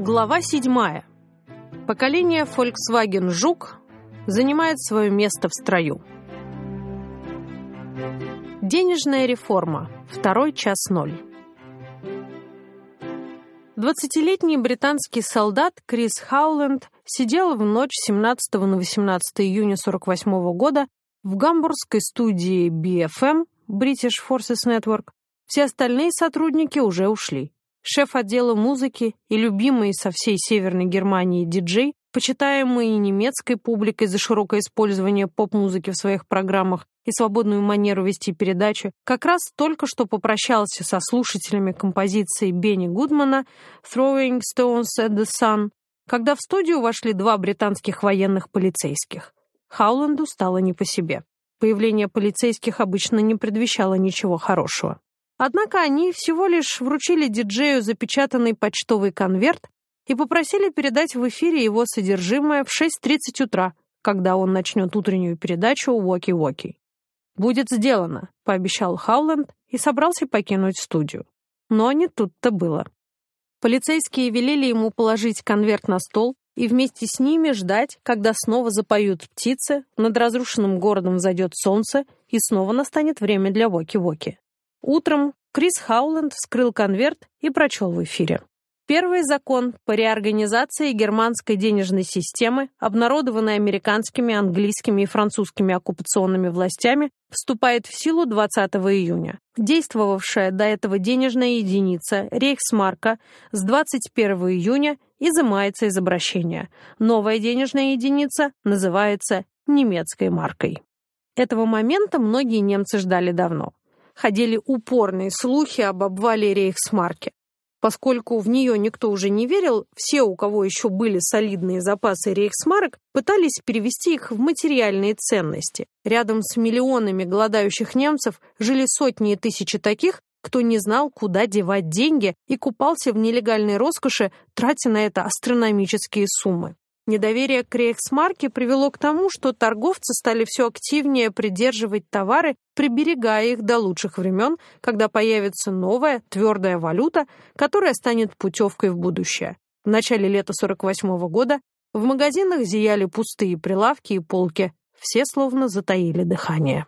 Глава 7. Поколение Volkswagen Жук занимает свое место в строю. Денежная реформа. Второй час ноль. Двадцатилетний британский солдат Крис Хауленд сидел в ночь 17 на 18 июня 48 года в гамбургской студии BFM British Forces Network. Все остальные сотрудники уже ушли шеф отдела музыки и любимый со всей Северной Германии диджей, почитаемый немецкой публикой за широкое использование поп-музыки в своих программах и свободную манеру вести передачи, как раз только что попрощался со слушателями композиции Бенни Гудмана «Throwing Stones at the Sun», когда в студию вошли два британских военных полицейских. Хауленду стало не по себе. Появление полицейских обычно не предвещало ничего хорошего. Однако они всего лишь вручили диджею запечатанный почтовый конверт и попросили передать в эфире его содержимое в 6.30 утра, когда он начнет утреннюю передачу «Уоки-Уоки». «Будет сделано», — пообещал Хауленд и собрался покинуть студию. Но не тут-то было. Полицейские велели ему положить конверт на стол и вместе с ними ждать, когда снова запоют птицы, над разрушенным городом зайдет солнце и снова настанет время для Воки-Воки. Утром Крис Хауленд вскрыл конверт и прочел в эфире. Первый закон по реорганизации германской денежной системы, обнародованный американскими, английскими и французскими оккупационными властями, вступает в силу 20 июня. Действовавшая до этого денежная единица Рейхсмарка с 21 июня изымается из обращения. Новая денежная единица называется немецкой маркой. Этого момента многие немцы ждали давно ходили упорные слухи об обвале Рейхсмарки. Поскольку в нее никто уже не верил, все, у кого еще были солидные запасы рейхсмарок, пытались перевести их в материальные ценности. Рядом с миллионами голодающих немцев жили сотни и тысячи таких, кто не знал, куда девать деньги и купался в нелегальной роскоши, тратя на это астрономические суммы. Недоверие к рейхсмарке привело к тому, что торговцы стали все активнее придерживать товары, приберегая их до лучших времен, когда появится новая твердая валюта, которая станет путевкой в будущее. В начале лета 48 -го года в магазинах зияли пустые прилавки и полки. Все словно затаили дыхание.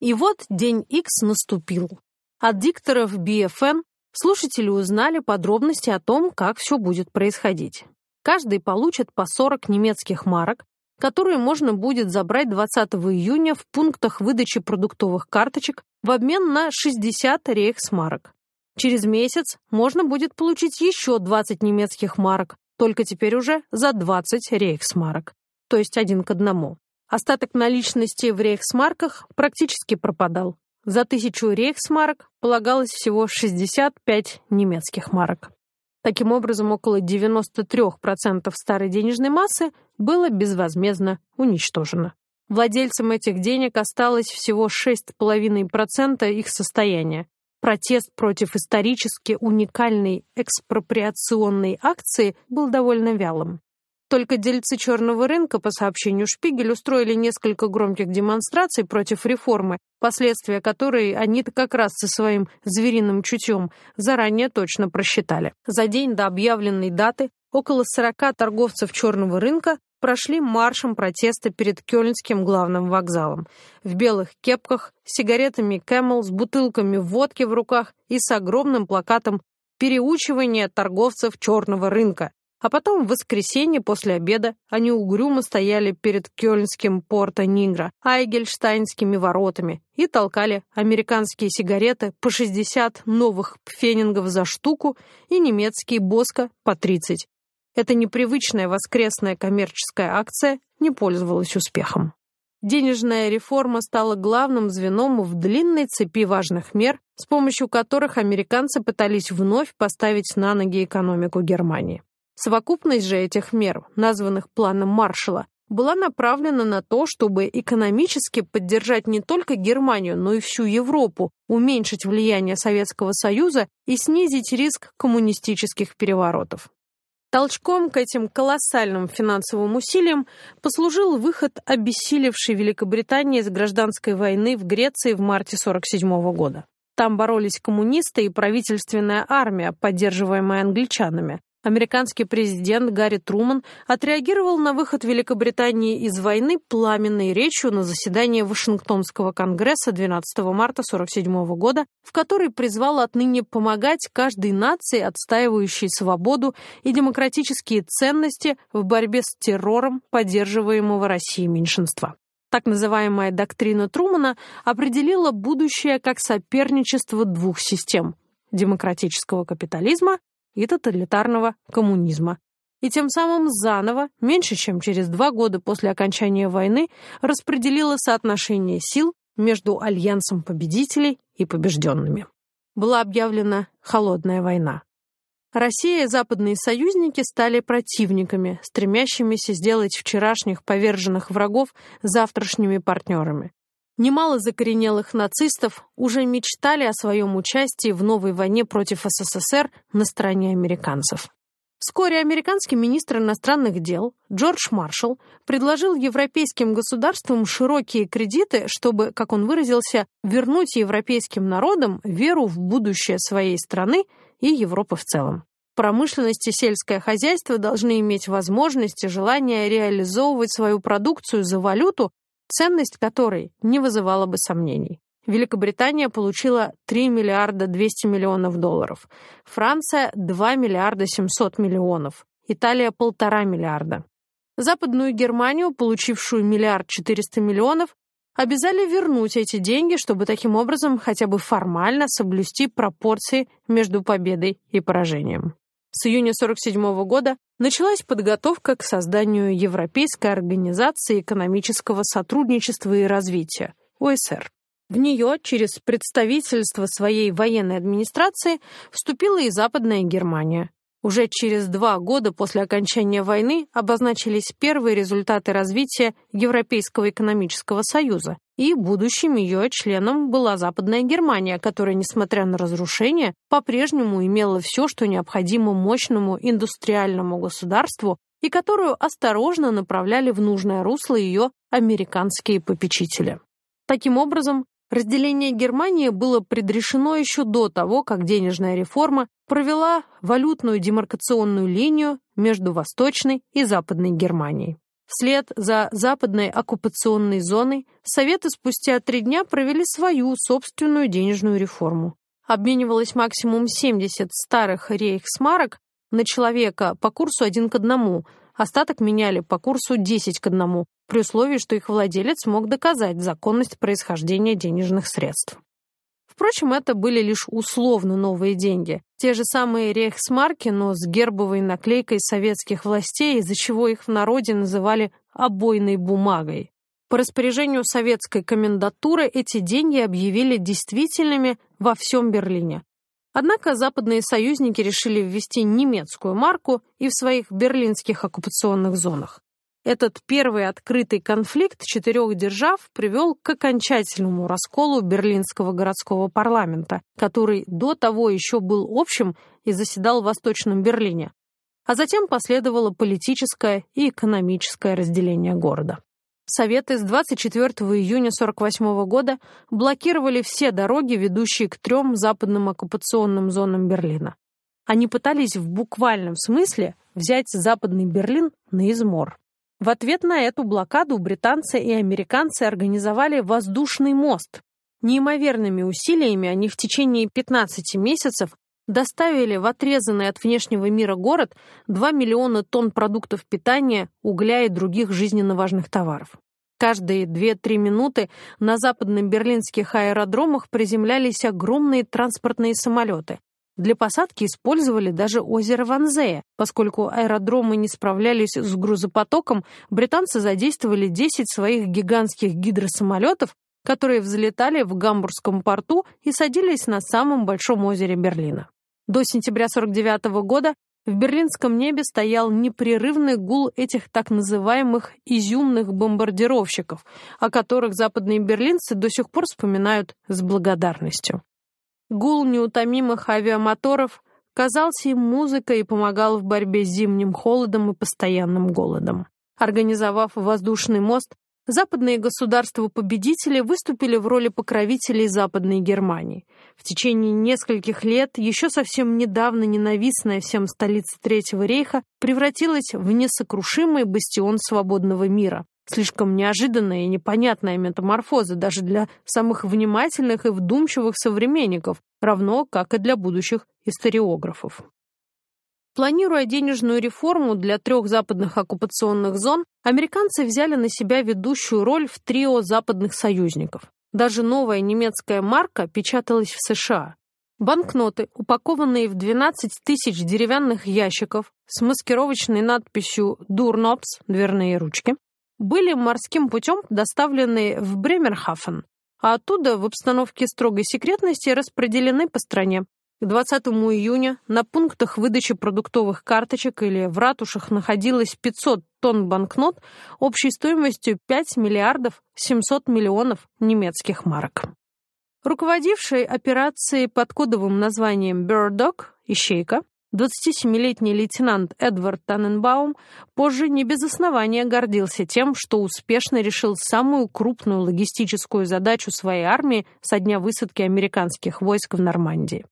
И вот день X наступил. От дикторов BFN слушатели узнали подробности о том, как все будет происходить. Каждый получит по 40 немецких марок, которые можно будет забрать 20 июня в пунктах выдачи продуктовых карточек в обмен на 60 рейхсмарок. Через месяц можно будет получить еще 20 немецких марок, только теперь уже за 20 рейхсмарок, то есть один к одному. Остаток наличности в рейхсмарках практически пропадал. За тысячу рейхсмарок полагалось всего 65 немецких марок. Таким образом, около 93% старой денежной массы было безвозмездно уничтожено. Владельцам этих денег осталось всего 6,5% их состояния. Протест против исторически уникальной экспроприационной акции был довольно вялым. Только дельцы черного рынка, по сообщению Шпигель, устроили несколько громких демонстраций против реформы, последствия которой они-то как раз со своим звериным чутьем заранее точно просчитали. За день до объявленной даты около 40 торговцев черного рынка прошли маршем протеста перед Кёльнским главным вокзалом. В белых кепках, с сигаретами Camel, с бутылками водки в руках и с огромным плакатом «Переучивание торговцев черного рынка». А потом в воскресенье после обеда они угрюмо стояли перед кёльнским порто Нигра, Айгельштайнскими воротами и толкали американские сигареты по 60 новых пфенингов за штуку и немецкие боска по 30. Эта непривычная воскресная коммерческая акция не пользовалась успехом. Денежная реформа стала главным звеном в длинной цепи важных мер, с помощью которых американцы пытались вновь поставить на ноги экономику Германии. Совокупность же этих мер, названных планом Маршалла, была направлена на то, чтобы экономически поддержать не только Германию, но и всю Европу, уменьшить влияние Советского Союза и снизить риск коммунистических переворотов. Толчком к этим колоссальным финансовым усилиям послужил выход обессилевшей Великобритании из гражданской войны в Греции в марте 1947 года. Там боролись коммунисты и правительственная армия, поддерживаемая англичанами. Американский президент Гарри Труман отреагировал на выход Великобритании из войны пламенной речью на заседании Вашингтонского конгресса 12 марта 1947 года, в которой призвал отныне помогать каждой нации, отстаивающей свободу и демократические ценности в борьбе с террором поддерживаемого Россией меньшинства. Так называемая доктрина Трумана определила будущее как соперничество двух систем – демократического капитализма и тоталитарного коммунизма. И тем самым заново, меньше чем через два года после окончания войны, распределила соотношение сил между альянсом победителей и побежденными. Была объявлена холодная война. Россия и западные союзники стали противниками, стремящимися сделать вчерашних поверженных врагов завтрашними партнерами. Немало закоренелых нацистов уже мечтали о своем участии в новой войне против СССР на стороне американцев. Вскоре американский министр иностранных дел Джордж Маршалл предложил европейским государствам широкие кредиты, чтобы, как он выразился, вернуть европейским народам веру в будущее своей страны и Европы в целом. Промышленность и сельское хозяйство должны иметь возможность и желание реализовывать свою продукцию за валюту, ценность которой не вызывала бы сомнений. Великобритания получила 3 миллиарда 200 миллионов долларов, Франция – 2 миллиарда 700 миллионов, Италия – полтора миллиарда. Западную Германию, получившую миллиард 400 миллионов, обязали вернуть эти деньги, чтобы таким образом хотя бы формально соблюсти пропорции между победой и поражением. С июня 1947 года началась подготовка к созданию Европейской организации экономического сотрудничества и развития, ОСР. В нее через представительство своей военной администрации вступила и Западная Германия. Уже через два года после окончания войны обозначились первые результаты развития Европейского экономического союза, и будущим ее членом была Западная Германия, которая, несмотря на разрушения, по-прежнему имела все, что необходимо мощному индустриальному государству и которую осторожно направляли в нужное русло ее американские попечители. Таким образом, разделение Германии было предрешено еще до того, как денежная реформа провела валютную демаркационную линию между Восточной и Западной Германией. Вслед за западной оккупационной зоной Советы спустя три дня провели свою собственную денежную реформу. Обменивалось максимум 70 старых рейхсмарок на человека по курсу один к одному, остаток меняли по курсу 10 к одному, при условии, что их владелец мог доказать законность происхождения денежных средств. Впрочем, это были лишь условно новые деньги. Те же самые рейхсмарки, но с гербовой наклейкой советских властей, из-за чего их в народе называли «обойной бумагой». По распоряжению советской комендатуры эти деньги объявили действительными во всем Берлине. Однако западные союзники решили ввести немецкую марку и в своих берлинских оккупационных зонах. Этот первый открытый конфликт четырех держав привел к окончательному расколу берлинского городского парламента, который до того еще был общим и заседал в Восточном Берлине. А затем последовало политическое и экономическое разделение города. Советы с 24 июня 1948 года блокировали все дороги, ведущие к трем западным оккупационным зонам Берлина. Они пытались в буквальном смысле взять Западный Берлин на измор. В ответ на эту блокаду британцы и американцы организовали воздушный мост. Неимоверными усилиями они в течение 15 месяцев доставили в отрезанный от внешнего мира город 2 миллиона тонн продуктов питания, угля и других жизненно важных товаров. Каждые 2-3 минуты на западных берлинских аэродромах приземлялись огромные транспортные самолеты. Для посадки использовали даже озеро Ванзея. Поскольку аэродромы не справлялись с грузопотоком, британцы задействовали 10 своих гигантских гидросамолетов, которые взлетали в Гамбургском порту и садились на самом большом озере Берлина. До сентября 49 года в берлинском небе стоял непрерывный гул этих так называемых «изюмных бомбардировщиков», о которых западные берлинцы до сих пор вспоминают с благодарностью. Гул неутомимых авиамоторов казался им музыкой и помогал в борьбе с зимним холодом и постоянным голодом. Организовав воздушный мост, западные государства-победители выступили в роли покровителей Западной Германии. В течение нескольких лет еще совсем недавно ненавистная всем столица Третьего рейха превратилась в несокрушимый бастион свободного мира. Слишком неожиданная и непонятная метаморфоза даже для самых внимательных и вдумчивых современников, равно как и для будущих историографов. Планируя денежную реформу для трех западных оккупационных зон, американцы взяли на себя ведущую роль в трио западных союзников. Даже новая немецкая марка печаталась в США. Банкноты, упакованные в 12 тысяч деревянных ящиков с маскировочной надписью «Дурнопс» — дверные ручки, были морским путем доставлены в Бремерхафен, а оттуда в обстановке строгой секретности распределены по стране. К 20 июня на пунктах выдачи продуктовых карточек или в ратушах находилось 500 тонн банкнот общей стоимостью 5 миллиардов 700 миллионов немецких марок. Руководивший операцией под кодовым названием «Бёрдок» — «Ищейка», 27-летний лейтенант Эдвард Таненбаум позже не без основания гордился тем, что успешно решил самую крупную логистическую задачу своей армии со дня высадки американских войск в Нормандии.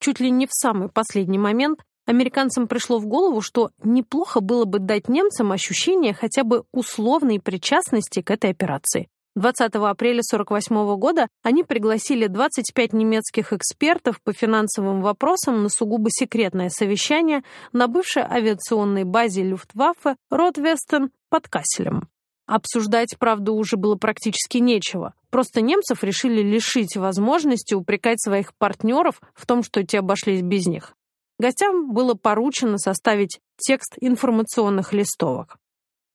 Чуть ли не в самый последний момент американцам пришло в голову, что неплохо было бы дать немцам ощущение хотя бы условной причастности к этой операции. 20 апреля 1948 года они пригласили 25 немецких экспертов по финансовым вопросам на сугубо секретное совещание на бывшей авиационной базе Люфтваффе Ротвестен под Касселем. Обсуждать, правда, уже было практически нечего. Просто немцев решили лишить возможности упрекать своих партнеров в том, что те обошлись без них. Гостям было поручено составить текст информационных листовок.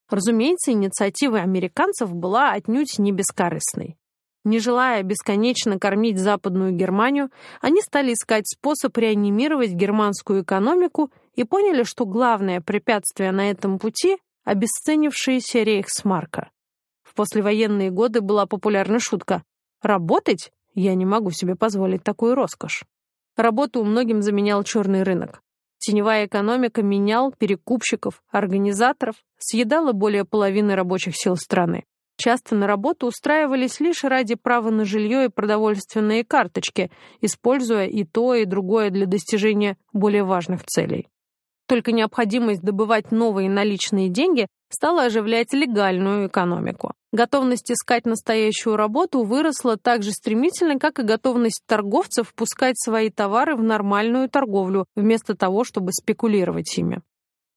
Разумеется, инициатива американцев была отнюдь не бескорыстной. Не желая бесконечно кормить Западную Германию, они стали искать способ реанимировать германскую экономику и поняли, что главное препятствие на этом пути — обесценившаяся рейхсмарка. В послевоенные годы была популярна шутка «Работать? Я не могу себе позволить такую роскошь». Работу многим заменял черный рынок. Теневая экономика менял перекупщиков, организаторов, съедала более половины рабочих сил страны. Часто на работу устраивались лишь ради права на жилье и продовольственные карточки, используя и то, и другое для достижения более важных целей. Только необходимость добывать новые наличные деньги стала оживлять легальную экономику. Готовность искать настоящую работу выросла так же стремительно, как и готовность торговцев пускать свои товары в нормальную торговлю, вместо того, чтобы спекулировать ими.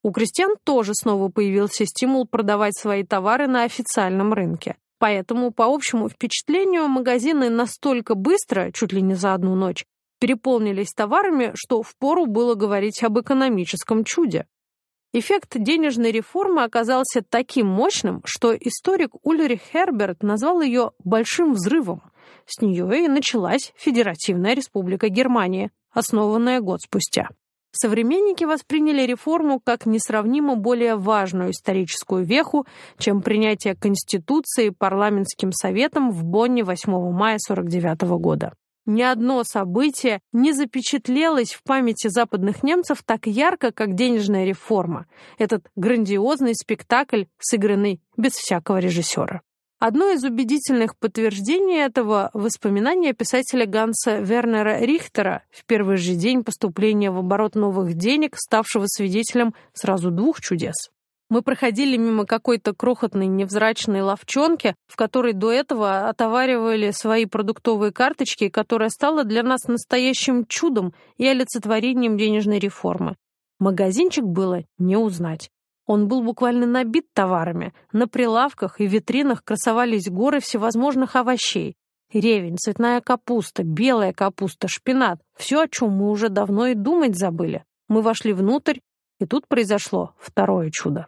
У крестьян тоже снова появился стимул продавать свои товары на официальном рынке. Поэтому, по общему впечатлению, магазины настолько быстро, чуть ли не за одну ночь, переполнились товарами, что впору было говорить об экономическом чуде. Эффект денежной реформы оказался таким мощным, что историк Ульрих Херберт назвал ее «большим взрывом». С нее и началась Федеративная Республика Германия, основанная год спустя. Современники восприняли реформу как несравнимо более важную историческую веху, чем принятие Конституции парламентским советом в Бонне 8 мая 1949 года. Ни одно событие не запечатлелось в памяти западных немцев так ярко, как денежная реформа. Этот грандиозный спектакль, сыгранный без всякого режиссера. Одно из убедительных подтверждений этого — воспоминание писателя Ганса Вернера Рихтера в первый же день поступления в оборот новых денег, ставшего свидетелем сразу двух чудес. Мы проходили мимо какой-то крохотной невзрачной ловчонки, в которой до этого отоваривали свои продуктовые карточки, которая стала для нас настоящим чудом и олицетворением денежной реформы. Магазинчик было не узнать. Он был буквально набит товарами. На прилавках и витринах красовались горы всевозможных овощей. Ревень, цветная капуста, белая капуста, шпинат. Все, о чем мы уже давно и думать забыли. Мы вошли внутрь, и тут произошло второе чудо.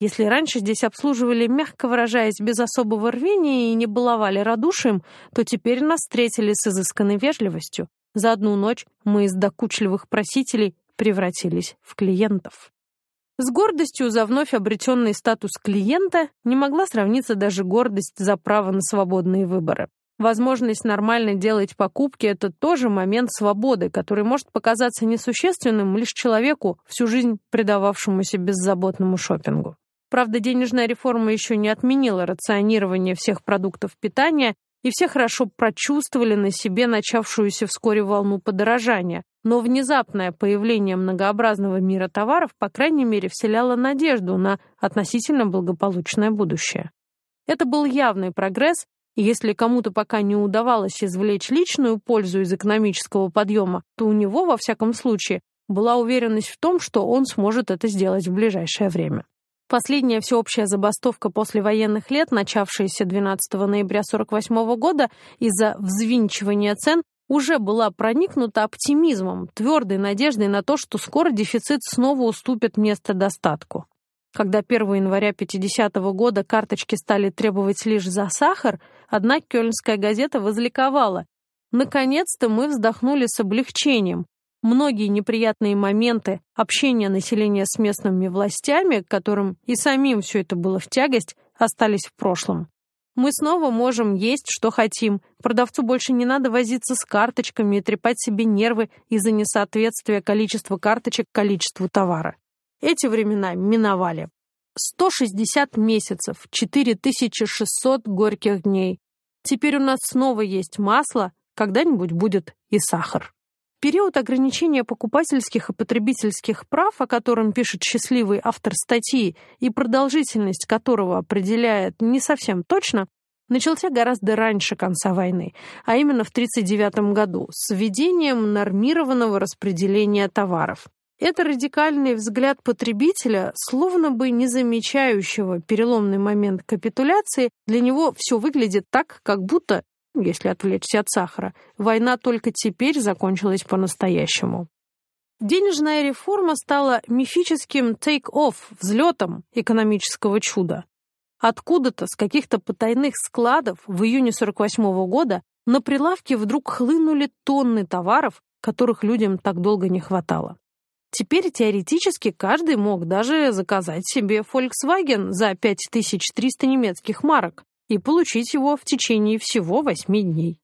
Если раньше здесь обслуживали, мягко выражаясь, без особого рвения и не баловали радушием, то теперь нас встретили с изысканной вежливостью. За одну ночь мы из докучливых просителей превратились в клиентов. С гордостью за вновь обретенный статус клиента не могла сравниться даже гордость за право на свободные выборы. Возможность нормально делать покупки – это тоже момент свободы, который может показаться несущественным лишь человеку, всю жизнь предававшемуся беззаботному шопингу. Правда, денежная реформа еще не отменила рационирование всех продуктов питания, и все хорошо прочувствовали на себе начавшуюся вскоре волну подорожания. Но внезапное появление многообразного мира товаров, по крайней мере, вселяло надежду на относительно благополучное будущее. Это был явный прогресс, и если кому-то пока не удавалось извлечь личную пользу из экономического подъема, то у него, во всяком случае, была уверенность в том, что он сможет это сделать в ближайшее время. Последняя всеобщая забастовка после военных лет, начавшаяся 12 ноября 1948 года из-за взвинчивания цен, уже была проникнута оптимизмом, твердой надеждой на то, что скоро дефицит снова уступит место достатку. Когда 1 января 50 -го года карточки стали требовать лишь за сахар, одна кёльнская газета возликовала. Наконец-то мы вздохнули с облегчением. Многие неприятные моменты общения населения с местными властями, которым и самим все это было в тягость, остались в прошлом. Мы снова можем есть, что хотим. Продавцу больше не надо возиться с карточками и трепать себе нервы из-за несоответствия количества карточек количеству товара. Эти времена миновали. 160 месяцев, 4600 горьких дней. Теперь у нас снова есть масло, когда-нибудь будет и сахар. Период ограничения покупательских и потребительских прав, о котором пишет счастливый автор статьи и продолжительность которого определяет не совсем точно, начался гораздо раньше конца войны, а именно в 1939 году, с введением нормированного распределения товаров. Это радикальный взгляд потребителя, словно бы не замечающего переломный момент капитуляции, для него все выглядит так, как будто если отвлечься от сахара, война только теперь закончилась по-настоящему. Денежная реформа стала мифическим take-off, взлетом экономического чуда. Откуда-то, с каких-то потайных складов в июне 48 -го года на прилавки вдруг хлынули тонны товаров, которых людям так долго не хватало. Теперь теоретически каждый мог даже заказать себе Volkswagen за 5300 немецких марок, и получить его в течение всего восьми дней.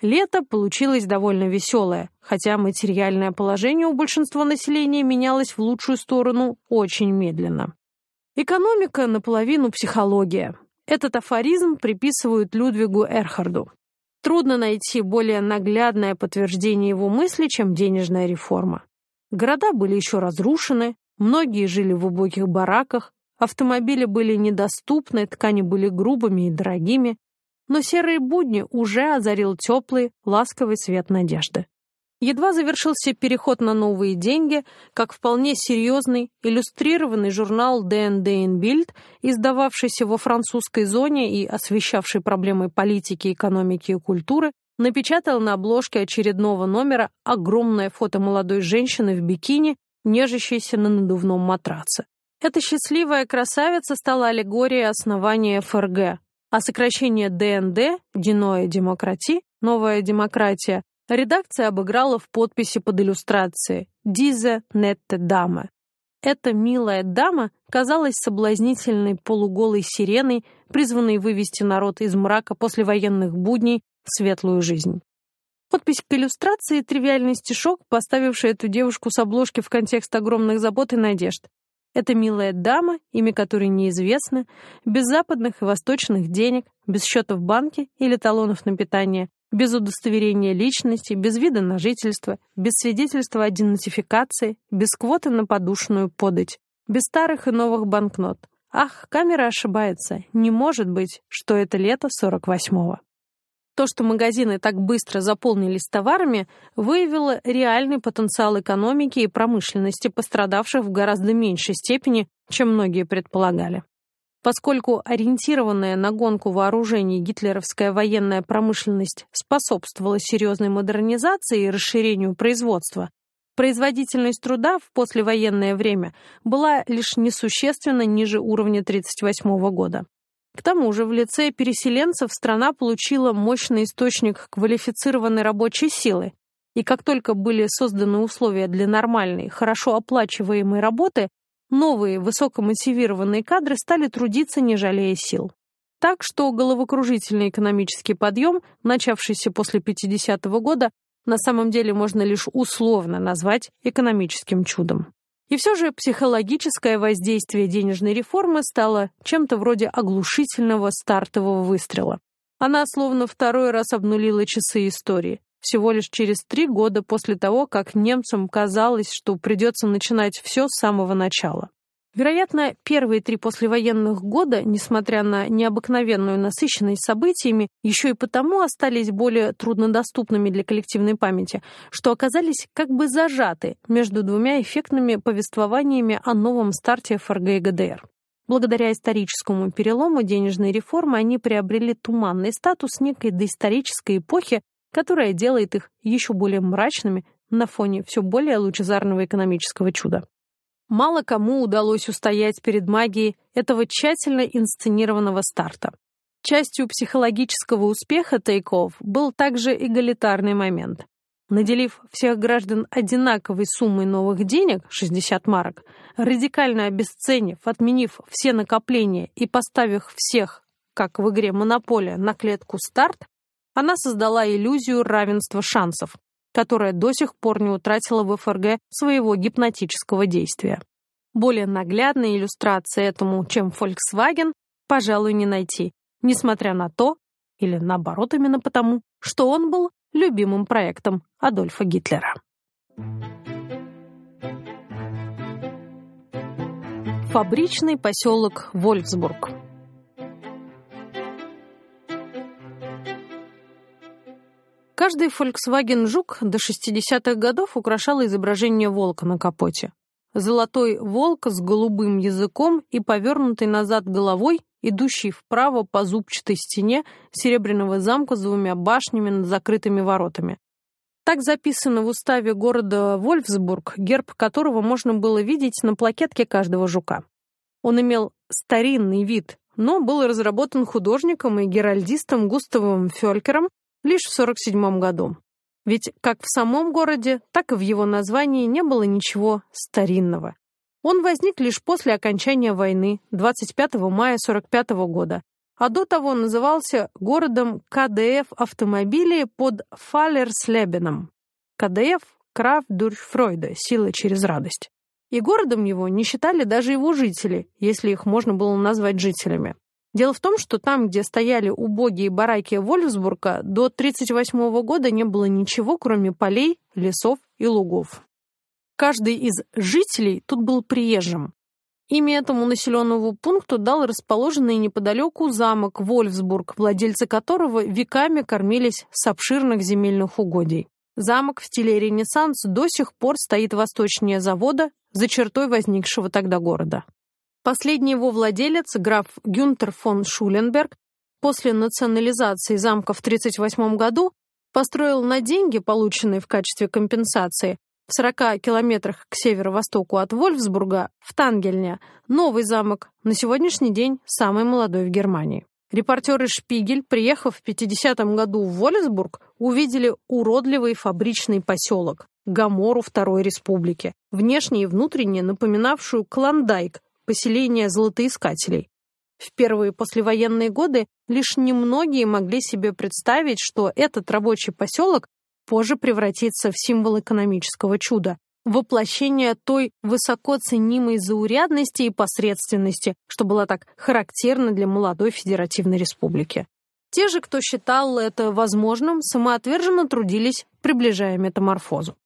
Лето получилось довольно веселое, хотя материальное положение у большинства населения менялось в лучшую сторону очень медленно. Экономика наполовину психология. Этот афоризм приписывают Людвигу Эрхарду. Трудно найти более наглядное подтверждение его мысли, чем денежная реформа. Города были еще разрушены, многие жили в убогих бараках, Автомобили были недоступны, ткани были грубыми и дорогими, но серые будни уже озарил теплый, ласковый свет надежды. Едва завершился переход на новые деньги, как вполне серьезный, иллюстрированный журнал «ДН Bild, издававшийся во французской зоне и освещавший проблемы политики, экономики и культуры, напечатал на обложке очередного номера огромное фото молодой женщины в бикини, нежащейся на надувном матраце. Эта счастливая красавица стала аллегорией основания ФРГ, а сокращение ДНД, Диноя Демократи, Новая демократия, редакция обыграла в подписи под иллюстрацией «Дизе Нетте Даме». Эта милая дама казалась соблазнительной полуголой сиреной, призванной вывести народ из мрака после военных будней в светлую жизнь. Подпись к иллюстрации — тривиальный стишок, поставивший эту девушку с обложки в контекст огромных забот и надежд. Это милая дама, имя которой неизвестно, без западных и восточных денег, без счета в банке или талонов на питание, без удостоверения личности, без вида на жительство, без свидетельства о денатификации, без квоты на подушную подать, без старых и новых банкнот. Ах, камера ошибается. Не может быть, что это лето 48-го. То, что магазины так быстро заполнились товарами, выявило реальный потенциал экономики и промышленности, пострадавших в гораздо меньшей степени, чем многие предполагали. Поскольку ориентированная на гонку вооружений гитлеровская военная промышленность способствовала серьезной модернизации и расширению производства, производительность труда в послевоенное время была лишь несущественно ниже уровня 1938 года. К тому же в лице переселенцев страна получила мощный источник квалифицированной рабочей силы, и как только были созданы условия для нормальной, хорошо оплачиваемой работы, новые высокомотивированные кадры стали трудиться, не жалея сил. Так что головокружительный экономический подъем, начавшийся после 50-го года, на самом деле можно лишь условно назвать экономическим чудом. И все же психологическое воздействие денежной реформы стало чем-то вроде оглушительного стартового выстрела. Она словно второй раз обнулила часы истории. Всего лишь через три года после того, как немцам казалось, что придется начинать все с самого начала. Вероятно, первые три послевоенных года, несмотря на необыкновенную насыщенность событиями, еще и потому остались более труднодоступными для коллективной памяти, что оказались как бы зажаты между двумя эффектными повествованиями о новом старте ФРГ и ГДР. Благодаря историческому перелому денежной реформы они приобрели туманный статус некой доисторической эпохи, которая делает их еще более мрачными на фоне все более лучезарного экономического чуда. Мало кому удалось устоять перед магией этого тщательно инсценированного старта. Частью психологического успеха Тейков был также эгалитарный момент. Наделив всех граждан одинаковой суммой новых денег, 60 марок, радикально обесценив, отменив все накопления и поставив всех, как в игре «Монополия», на клетку «Старт», она создала иллюзию равенства шансов, которая до сих пор не утратила в ФРГ своего гипнотического действия. Более наглядной иллюстрации этому, чем Volkswagen, пожалуй, не найти, несмотря на то, или наоборот именно потому, что он был любимым проектом Адольфа Гитлера. Фабричный поселок Вольфсбург Каждый Volkswagen Жук до 60-х годов украшало изображение волка на капоте. Золотой волк с голубым языком и повернутой назад головой, идущий вправо по зубчатой стене серебряного замка с двумя башнями над закрытыми воротами. Так записано в уставе города Вольфсбург, герб которого можно было видеть на плакетке каждого жука. Он имел старинный вид, но был разработан художником и геральдистом Густавом Фелькером лишь в 1947 году. Ведь как в самом городе, так и в его названии не было ничего старинного. Он возник лишь после окончания войны 25 мая 1945 года, а до того назывался городом КДФ автомобилей под Фалерслебеном. КДФ – Крафт durch Фройда, сила через радость. И городом его не считали даже его жители, если их можно было назвать жителями. Дело в том, что там, где стояли убогие бараки Вольфсбурга, до 1938 года не было ничего, кроме полей, лесов и лугов. Каждый из жителей тут был приезжим. Имя этому населенному пункту дал расположенный неподалеку замок Вольфсбург, владельцы которого веками кормились с обширных земельных угодий. Замок в стиле Ренессанс до сих пор стоит восточнее завода, за чертой возникшего тогда города. Последний его владелец, граф Гюнтер фон Шуленберг, после национализации замка в 1938 году построил на деньги, полученные в качестве компенсации, в 40 километрах к северо-востоку от Вольфсбурга, в Тангельне, новый замок, на сегодняшний день самый молодой в Германии. Репортеры «Шпигель», приехав в 50-м году в Вольфсбург, увидели уродливый фабричный поселок, Гамору Второй Республики, внешне и внутренне напоминавшую Клондайк, поселения золотоискателей. В первые послевоенные годы лишь немногие могли себе представить, что этот рабочий поселок позже превратится в символ экономического чуда, воплощение той высоко ценимой заурядности и посредственности, что была так характерна для молодой федеративной республики. Те же, кто считал это возможным, самоотверженно трудились, приближая метаморфозу.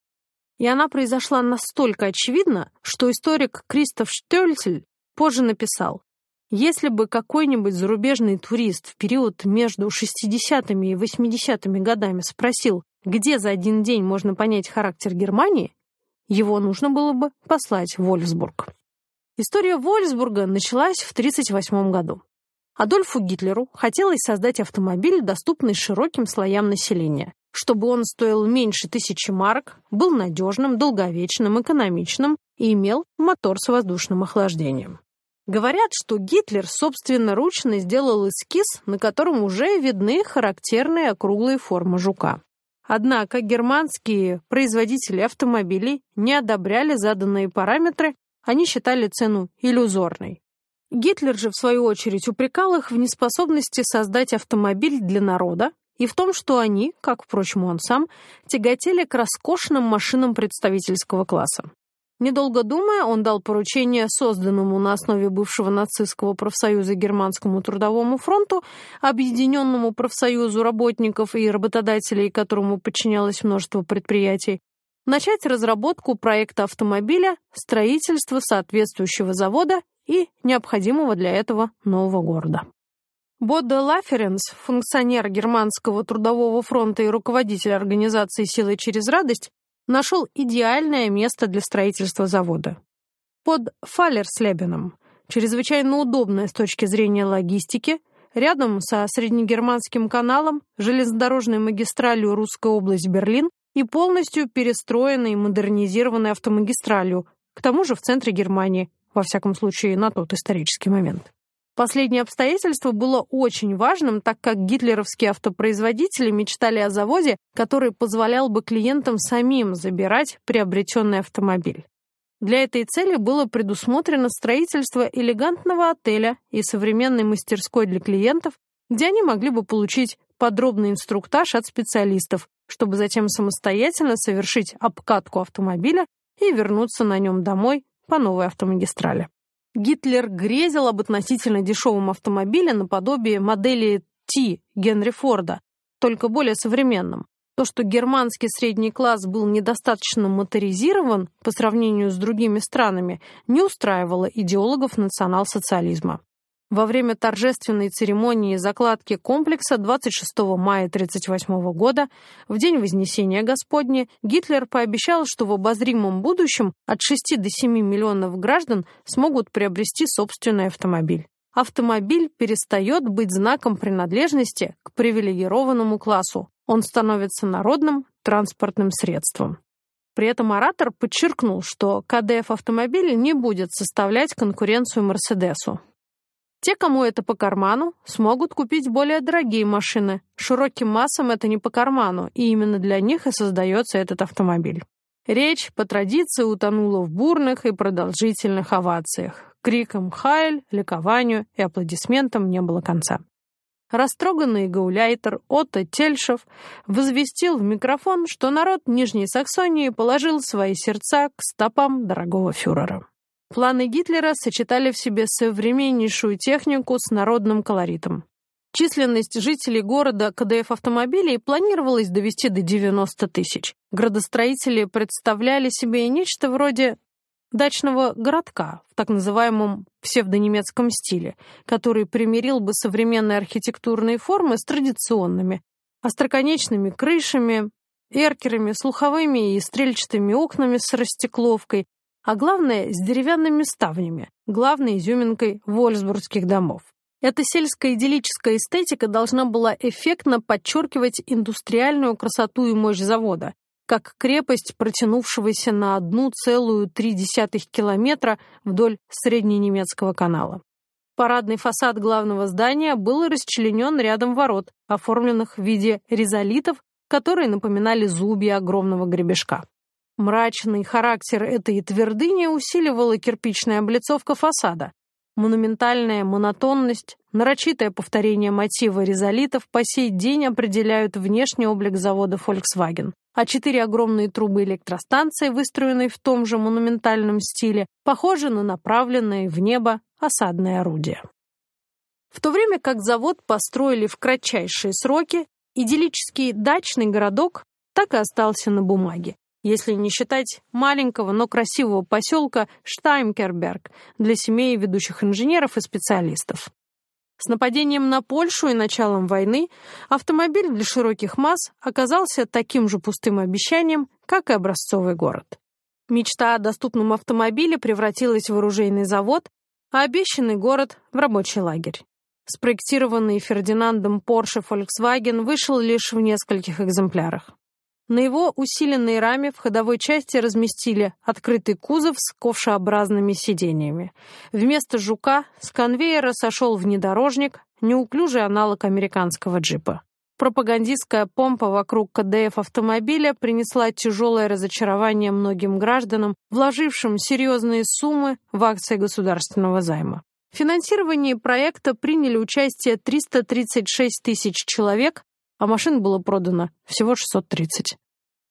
И она произошла настолько очевидно, что историк Кристоф Штёльцель Позже написал, если бы какой-нибудь зарубежный турист в период между 60-ми и 80-ми годами спросил, где за один день можно понять характер Германии, его нужно было бы послать в Вольфсбург. История Вольфсбурга началась в 1938 году. Адольфу Гитлеру хотелось создать автомобиль, доступный широким слоям населения, чтобы он стоил меньше тысячи марок, был надежным, долговечным, экономичным и имел мотор с воздушным охлаждением. Говорят, что Гитлер собственноручно сделал эскиз, на котором уже видны характерные округлые формы жука. Однако германские производители автомобилей не одобряли заданные параметры, они считали цену иллюзорной. Гитлер же, в свою очередь, упрекал их в неспособности создать автомобиль для народа и в том, что они, как, впрочем, он сам, тяготели к роскошным машинам представительского класса. Недолго думая, он дал поручение созданному на основе бывшего нацистского профсоюза Германскому трудовому фронту, объединенному профсоюзу работников и работодателей, которому подчинялось множество предприятий, начать разработку проекта автомобиля, строительство соответствующего завода и необходимого для этого нового города. Бодде Лаференс, функционер Германского трудового фронта и руководитель организации «Силы через радость», нашел идеальное место для строительства завода. Под Фалерслебеном, чрезвычайно удобное с точки зрения логистики, рядом со Среднегерманским каналом, железнодорожной магистралью Русская область Берлин и полностью перестроенной и модернизированной автомагистралью, к тому же в центре Германии, во всяком случае на тот исторический момент. Последнее обстоятельство было очень важным, так как гитлеровские автопроизводители мечтали о заводе, который позволял бы клиентам самим забирать приобретенный автомобиль. Для этой цели было предусмотрено строительство элегантного отеля и современной мастерской для клиентов, где они могли бы получить подробный инструктаж от специалистов, чтобы затем самостоятельно совершить обкатку автомобиля и вернуться на нем домой по новой автомагистрали. Гитлер грезил об относительно дешевом автомобиле наподобие модели T Генри Форда, только более современном. То, что германский средний класс был недостаточно моторизирован по сравнению с другими странами, не устраивало идеологов национал-социализма. Во время торжественной церемонии закладки комплекса 26 мая 1938 года, в день Вознесения Господня, Гитлер пообещал, что в обозримом будущем от 6 до 7 миллионов граждан смогут приобрести собственный автомобиль. Автомобиль перестает быть знаком принадлежности к привилегированному классу. Он становится народным транспортным средством. При этом оратор подчеркнул, что КДФ-автомобиль не будет составлять конкуренцию Мерседесу. Те, кому это по карману, смогут купить более дорогие машины. Широким массам это не по карману, и именно для них и создается этот автомобиль. Речь по традиции утонула в бурных и продолжительных овациях. Криком «Хайль», ликованию и аплодисментам не было конца. Растроганный гауляйтер Отто Тельшев возвестил в микрофон, что народ Нижней Саксонии положил свои сердца к стопам дорогого фюрера. Планы Гитлера сочетали в себе современнейшую технику с народным колоритом. Численность жителей города КДФ-автомобилей планировалось довести до 90 тысяч. Градостроители представляли себе нечто вроде дачного городка в так называемом псевдонемецком стиле, который примирил бы современные архитектурные формы с традиционными, остроконечными крышами, эркерами, слуховыми и стрельчатыми окнами с растекловкой, а главное, с деревянными ставнями, главной изюминкой вольсбургских домов. Эта сельская идиллическая эстетика должна была эффектно подчеркивать индустриальную красоту и мощь завода, как крепость, протянувшегося на одну целую три десятых километра вдоль Средненемецкого канала. Парадный фасад главного здания был расчленен рядом ворот, оформленных в виде резолитов, которые напоминали зубья огромного гребешка. Мрачный характер этой твердыни усиливала кирпичная облицовка фасада. Монументальная монотонность, нарочитое повторение мотива резолитов по сей день определяют внешний облик завода Volkswagen, а четыре огромные трубы электростанции, выстроенные в том же монументальном стиле, похожи на направленное в небо осадное орудие. В то время как завод построили в кратчайшие сроки, идиллический дачный городок так и остался на бумаге если не считать маленького, но красивого поселка Штаймкерберг для семей ведущих инженеров и специалистов. С нападением на Польшу и началом войны автомобиль для широких масс оказался таким же пустым обещанием, как и образцовый город. Мечта о доступном автомобиле превратилась в оружейный завод, а обещанный город — в рабочий лагерь. Спроектированный Фердинандом Porsche Volkswagen вышел лишь в нескольких экземплярах. На его усиленной раме в ходовой части разместили открытый кузов с ковшеобразными сидениями. Вместо «Жука» с конвейера сошел внедорожник, неуклюжий аналог американского джипа. Пропагандистская помпа вокруг КДФ автомобиля принесла тяжелое разочарование многим гражданам, вложившим серьезные суммы в акции государственного займа. В финансировании проекта приняли участие 336 тысяч человек, а машин было продано всего 630.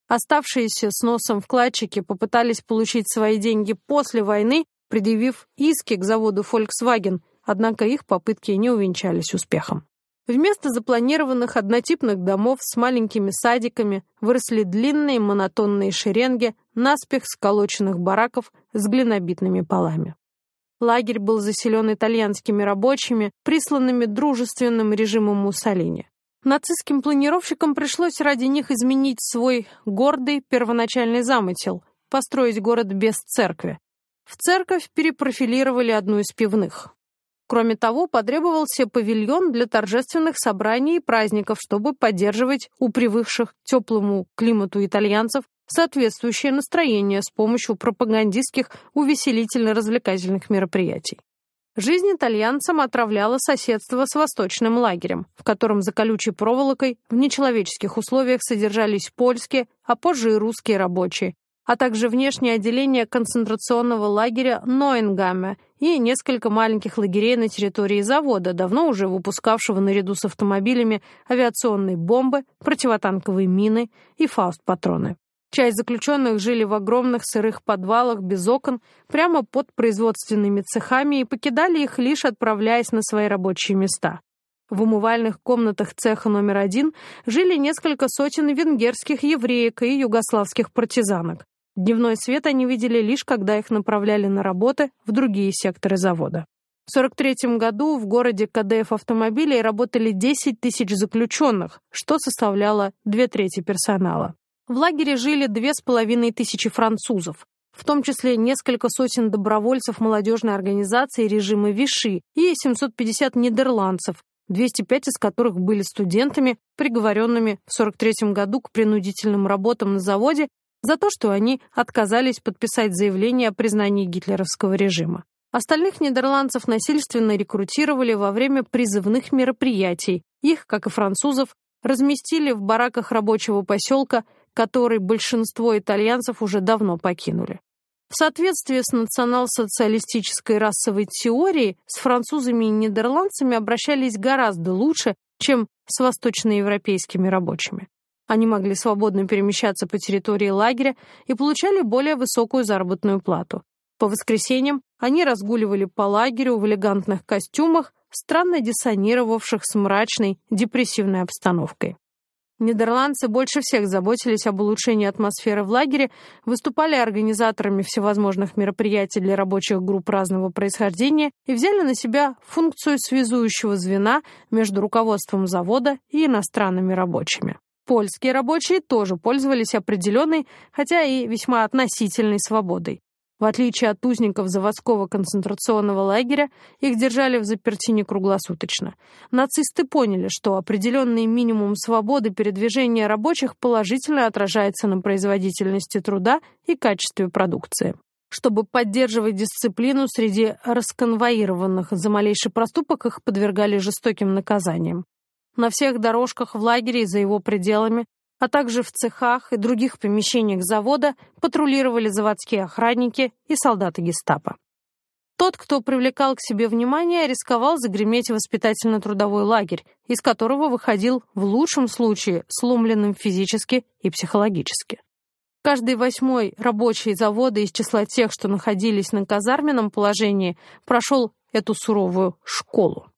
Оставшиеся с носом вкладчики попытались получить свои деньги после войны, предъявив иски к заводу Volkswagen, однако их попытки не увенчались успехом. Вместо запланированных однотипных домов с маленькими садиками выросли длинные монотонные шеренги наспех сколоченных бараков с глинобитными полами. Лагерь был заселен итальянскими рабочими, присланными дружественным режимом Муссолини. Нацистским планировщикам пришлось ради них изменить свой гордый первоначальный замысел – построить город без церкви. В церковь перепрофилировали одну из пивных. Кроме того, потребовался павильон для торжественных собраний и праздников, чтобы поддерживать у привыкших теплому климату итальянцев соответствующее настроение с помощью пропагандистских увеселительно-развлекательных мероприятий. Жизнь итальянцам отравляла соседство с восточным лагерем, в котором за колючей проволокой в нечеловеческих условиях содержались польские, а позже и русские рабочие, а также внешнее отделение концентрационного лагеря Ноенгаме и несколько маленьких лагерей на территории завода, давно уже выпускавшего наряду с автомобилями авиационные бомбы, противотанковые мины и фауст-патроны. Часть заключенных жили в огромных сырых подвалах без окон, прямо под производственными цехами и покидали их, лишь отправляясь на свои рабочие места. В умывальных комнатах цеха номер один жили несколько сотен венгерских евреек и югославских партизанок. Дневной свет они видели лишь, когда их направляли на работы в другие секторы завода. В 1943 году в городе КДФ автомобилей работали 10 тысяч заключенных, что составляло две трети персонала. В лагере жили две с половиной тысячи французов, в том числе несколько сотен добровольцев молодежной организации режима Виши и 750 нидерландцев, 205 из которых были студентами, приговоренными в 1943 году к принудительным работам на заводе за то, что они отказались подписать заявление о признании гитлеровского режима. Остальных нидерландцев насильственно рекрутировали во время призывных мероприятий. Их, как и французов, разместили в бараках рабочего поселка, который большинство итальянцев уже давно покинули. В соответствии с национал-социалистической расовой теорией с французами и нидерландцами обращались гораздо лучше, чем с восточноевропейскими рабочими. Они могли свободно перемещаться по территории лагеря и получали более высокую заработную плату. По воскресеньям они разгуливали по лагерю в элегантных костюмах, странно диссонировавших с мрачной, депрессивной обстановкой. Нидерландцы больше всех заботились об улучшении атмосферы в лагере, выступали организаторами всевозможных мероприятий для рабочих групп разного происхождения и взяли на себя функцию связующего звена между руководством завода и иностранными рабочими. Польские рабочие тоже пользовались определенной, хотя и весьма относительной свободой. В отличие от узников заводского концентрационного лагеря, их держали в заперти не круглосуточно. Нацисты поняли, что определенный минимум свободы передвижения рабочих положительно отражается на производительности труда и качестве продукции. Чтобы поддерживать дисциплину среди расконвоированных за малейший проступок, их подвергали жестоким наказаниям. На всех дорожках в лагере и за его пределами, а также в цехах и других помещениях завода патрулировали заводские охранники и солдаты гестапо. Тот, кто привлекал к себе внимание, рисковал загреметь в воспитательно-трудовой лагерь, из которого выходил в лучшем случае сломленным физически и психологически. Каждый восьмой рабочий завода из числа тех, что находились на казарменном положении, прошел эту суровую школу.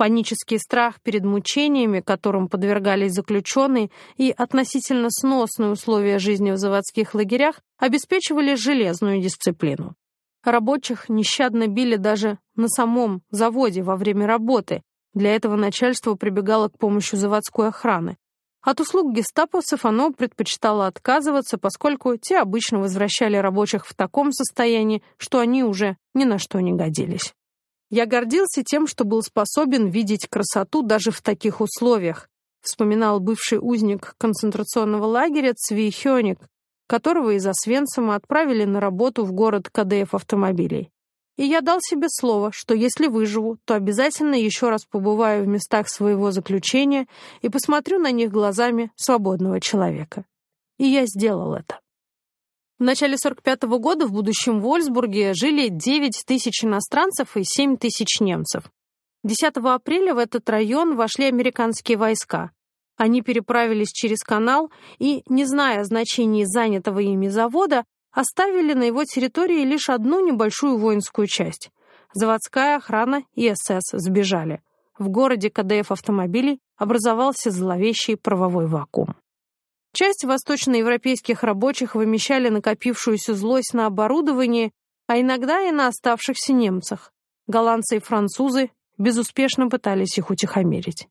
Панический страх перед мучениями, которым подвергались заключенные, и относительно сносные условия жизни в заводских лагерях обеспечивали железную дисциплину. Рабочих нещадно били даже на самом заводе во время работы. Для этого начальство прибегало к помощи заводской охраны. От услуг гестаповцев оно предпочитало отказываться, поскольку те обычно возвращали рабочих в таком состоянии, что они уже ни на что не годились. Я гордился тем, что был способен видеть красоту даже в таких условиях, вспоминал бывший узник концентрационного лагеря Цви Хёник, которого из Освенцима отправили на работу в город КДФ автомобилей. И я дал себе слово, что если выживу, то обязательно еще раз побываю в местах своего заключения и посмотрю на них глазами свободного человека. И я сделал это. В начале 45 -го года в будущем Вольсбурге жили 9 тысяч иностранцев и 7 тысяч немцев. 10 апреля в этот район вошли американские войска. Они переправились через канал и, не зная о занятого ими завода, оставили на его территории лишь одну небольшую воинскую часть. Заводская охрана и СС сбежали. В городе КДФ автомобилей образовался зловещий правовой вакуум. Часть восточноевропейских рабочих вымещали накопившуюся злость на оборудовании, а иногда и на оставшихся немцах. Голландцы и французы безуспешно пытались их утихомирить.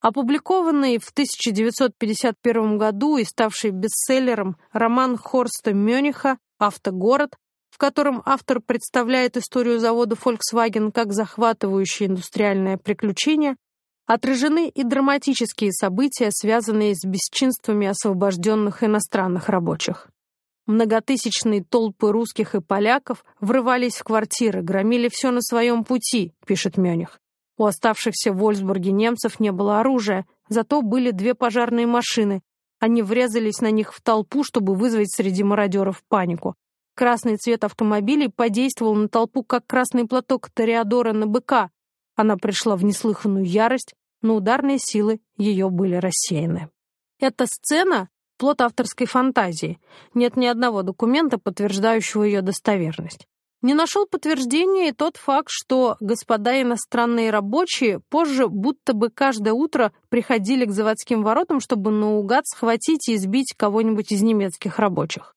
Опубликованный в 1951 году и ставший бестселлером роман Хорста Мёниха «Автогород», в котором автор представляет историю завода Volkswagen как захватывающее индустриальное приключение, отражены и драматические события, связанные с бесчинствами освобожденных иностранных рабочих. Многотысячные толпы русских и поляков врывались в квартиры, громили все на своем пути, пишет Мёних. У оставшихся в Вольсбурге немцев не было оружия, зато были две пожарные машины. Они врезались на них в толпу, чтобы вызвать среди мародеров панику. Красный цвет автомобилей подействовал на толпу, как красный платок Тореадора на быка. Она пришла в неслыханную ярость, но ударные силы ее были рассеяны. Эта сцена — плод авторской фантазии. Нет ни одного документа, подтверждающего ее достоверность. Не нашел подтверждения и тот факт, что господа иностранные рабочие позже будто бы каждое утро приходили к заводским воротам, чтобы наугад схватить и избить кого-нибудь из немецких рабочих.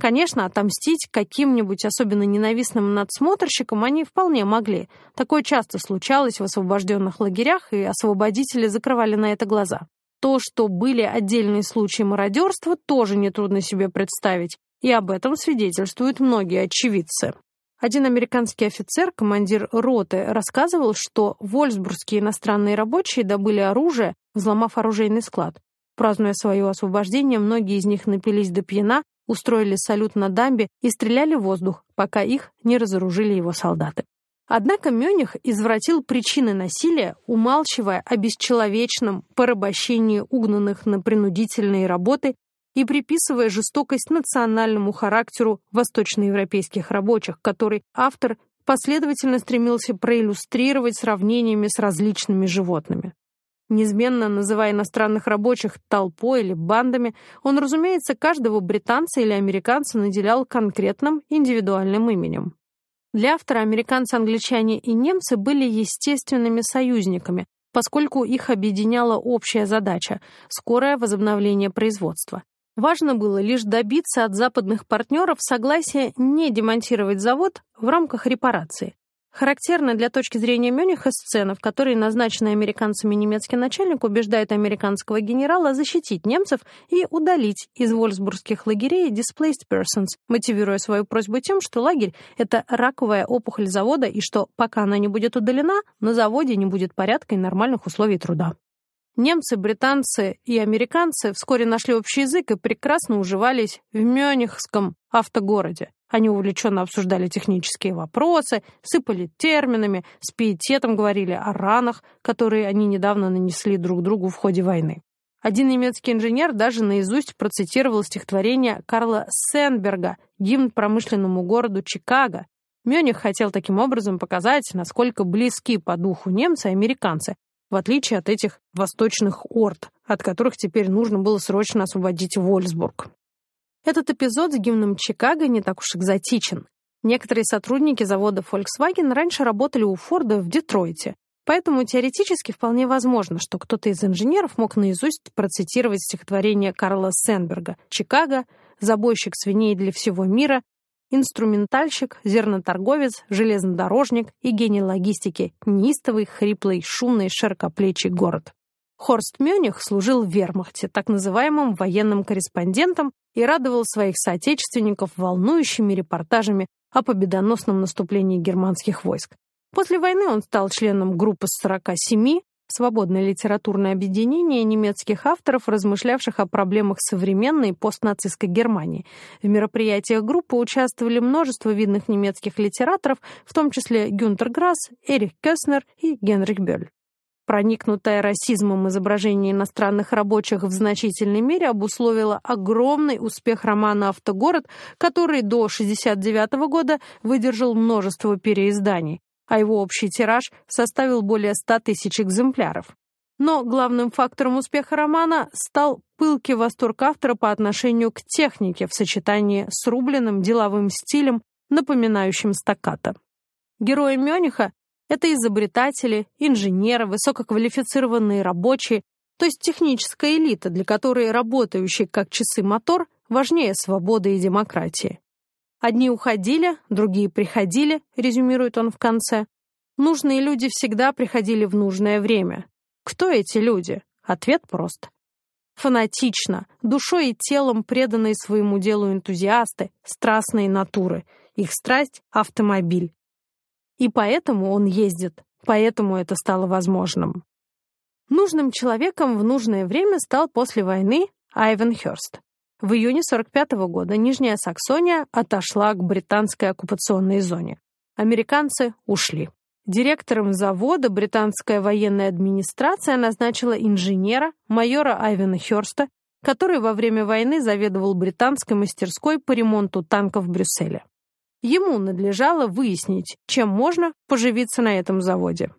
Конечно, отомстить каким-нибудь особенно ненавистным надсмотрщикам они вполне могли. Такое часто случалось в освобожденных лагерях, и освободители закрывали на это глаза. То, что были отдельные случаи мародерства, тоже нетрудно себе представить, и об этом свидетельствуют многие очевидцы. Один американский офицер, командир роты, рассказывал, что вольсбургские иностранные рабочие добыли оружие, взломав оружейный склад. Празднуя свое освобождение, многие из них напились до пьяна, устроили салют на дамбе и стреляли в воздух, пока их не разоружили его солдаты. Однако Мёних извратил причины насилия, умалчивая о бесчеловечном порабощении угнанных на принудительные работы и приписывая жестокость национальному характеру восточноевропейских рабочих, который автор последовательно стремился проиллюстрировать сравнениями с различными животными. Неизменно называя иностранных рабочих толпой или бандами, он, разумеется, каждого британца или американца наделял конкретным индивидуальным именем. Для автора американцы, англичане и немцы были естественными союзниками, поскольку их объединяла общая задача – скорое возобновление производства. Важно было лишь добиться от западных партнеров согласия не демонтировать завод в рамках репарации. Характерна для точки зрения Мюниха сцена, в которой назначенный американцами немецкий начальник убеждает американского генерала защитить немцев и удалить из вольсбургских лагерей displaced persons, мотивируя свою просьбу тем, что лагерь — это раковая опухоль завода и что, пока она не будет удалена, на заводе не будет порядка и нормальных условий труда. Немцы, британцы и американцы вскоре нашли общий язык и прекрасно уживались в Мюнихском автогороде. Они увлеченно обсуждали технические вопросы, сыпали терминами, с пиететом говорили о ранах, которые они недавно нанесли друг другу в ходе войны. Один немецкий инженер даже наизусть процитировал стихотворение Карла Сенберга «Гимн промышленному городу Чикаго». Мюних хотел таким образом показать, насколько близки по духу немцы и американцы, в отличие от этих восточных орд, от которых теперь нужно было срочно освободить Вольсбург. Этот эпизод с гимном Чикаго не так уж экзотичен. Некоторые сотрудники завода Volkswagen раньше работали у Форда в Детройте, поэтому теоретически вполне возможно, что кто-то из инженеров мог наизусть процитировать стихотворение Карла Сенберга «Чикаго», «Забойщик свиней для всего мира», инструментальщик, зерноторговец, железнодорожник и гений логистики, неистовый, хриплый, шумный, широкоплечий город. Хорст Мюних служил в вермахте, так называемым военным корреспондентом, и радовал своих соотечественников волнующими репортажами о победоносном наступлении германских войск. После войны он стал членом группы 47, свободное литературное объединение немецких авторов, размышлявших о проблемах современной постнацистской Германии. В мероприятиях группы участвовали множество видных немецких литераторов, в том числе Гюнтер Грасс, Эрих Кеснер и Генрих Бёль. Проникнутое расизмом изображение иностранных рабочих в значительной мере обусловило огромный успех романа «Автогород», который до 1969 года выдержал множество переизданий а его общий тираж составил более 100 тысяч экземпляров. Но главным фактором успеха романа стал пылкий восторг автора по отношению к технике в сочетании с рубленным деловым стилем, напоминающим стаккато. Герои Мёниха — это изобретатели, инженеры, высококвалифицированные рабочие, то есть техническая элита, для которой работающий как часы мотор важнее свободы и демократии. Одни уходили, другие приходили, резюмирует он в конце. Нужные люди всегда приходили в нужное время. Кто эти люди? Ответ прост. Фанатично, душой и телом преданные своему делу энтузиасты, страстные натуры. Их страсть — автомобиль. И поэтому он ездит, поэтому это стало возможным. Нужным человеком в нужное время стал после войны Айвен Хёрст. В июне 45 -го года Нижняя Саксония отошла к британской оккупационной зоне. Американцы ушли. Директором завода британская военная администрация назначила инженера, майора Айвена Хёрста, который во время войны заведовал британской мастерской по ремонту танков в Брюсселе. Ему надлежало выяснить, чем можно поживиться на этом заводе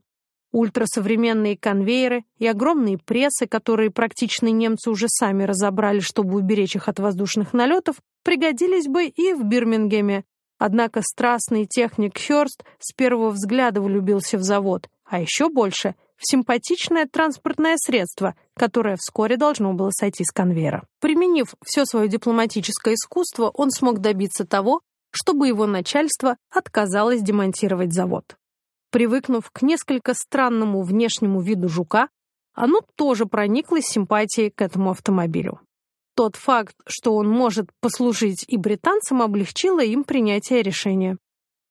ультрасовременные конвейеры и огромные прессы, которые практичные немцы уже сами разобрали, чтобы уберечь их от воздушных налетов, пригодились бы и в Бирмингеме. Однако страстный техник Хёрст с первого взгляда влюбился в завод, а еще больше — в симпатичное транспортное средство, которое вскоре должно было сойти с конвейера. Применив все свое дипломатическое искусство, он смог добиться того, чтобы его начальство отказалось демонтировать завод. Привыкнув к несколько странному внешнему виду жука, оно тоже прониклось симпатией к этому автомобилю. Тот факт, что он может послужить и британцам, облегчило им принятие решения.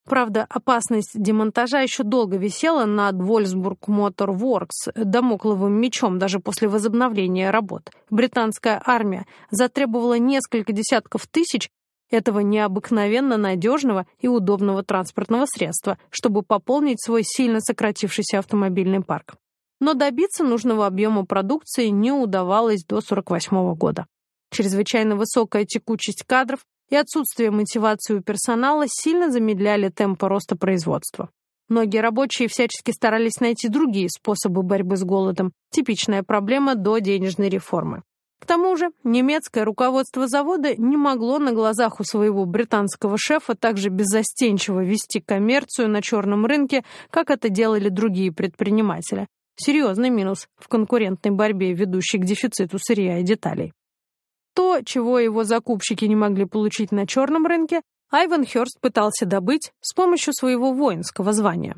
Правда, опасность демонтажа еще долго висела над Вольсбург Мотор Воркс домокловым мечом даже после возобновления работ. Британская армия затребовала несколько десятков тысяч этого необыкновенно надежного и удобного транспортного средства, чтобы пополнить свой сильно сократившийся автомобильный парк. Но добиться нужного объема продукции не удавалось до 1948 года. Чрезвычайно высокая текучесть кадров и отсутствие мотивации у персонала сильно замедляли темпы роста производства. Многие рабочие всячески старались найти другие способы борьбы с голодом, типичная проблема до денежной реформы. К тому же немецкое руководство завода не могло на глазах у своего британского шефа так же беззастенчиво вести коммерцию на черном рынке, как это делали другие предприниматели. Серьезный минус в конкурентной борьбе, ведущей к дефициту сырья и деталей. То, чего его закупщики не могли получить на черном рынке, Айван Хёрст пытался добыть с помощью своего воинского звания.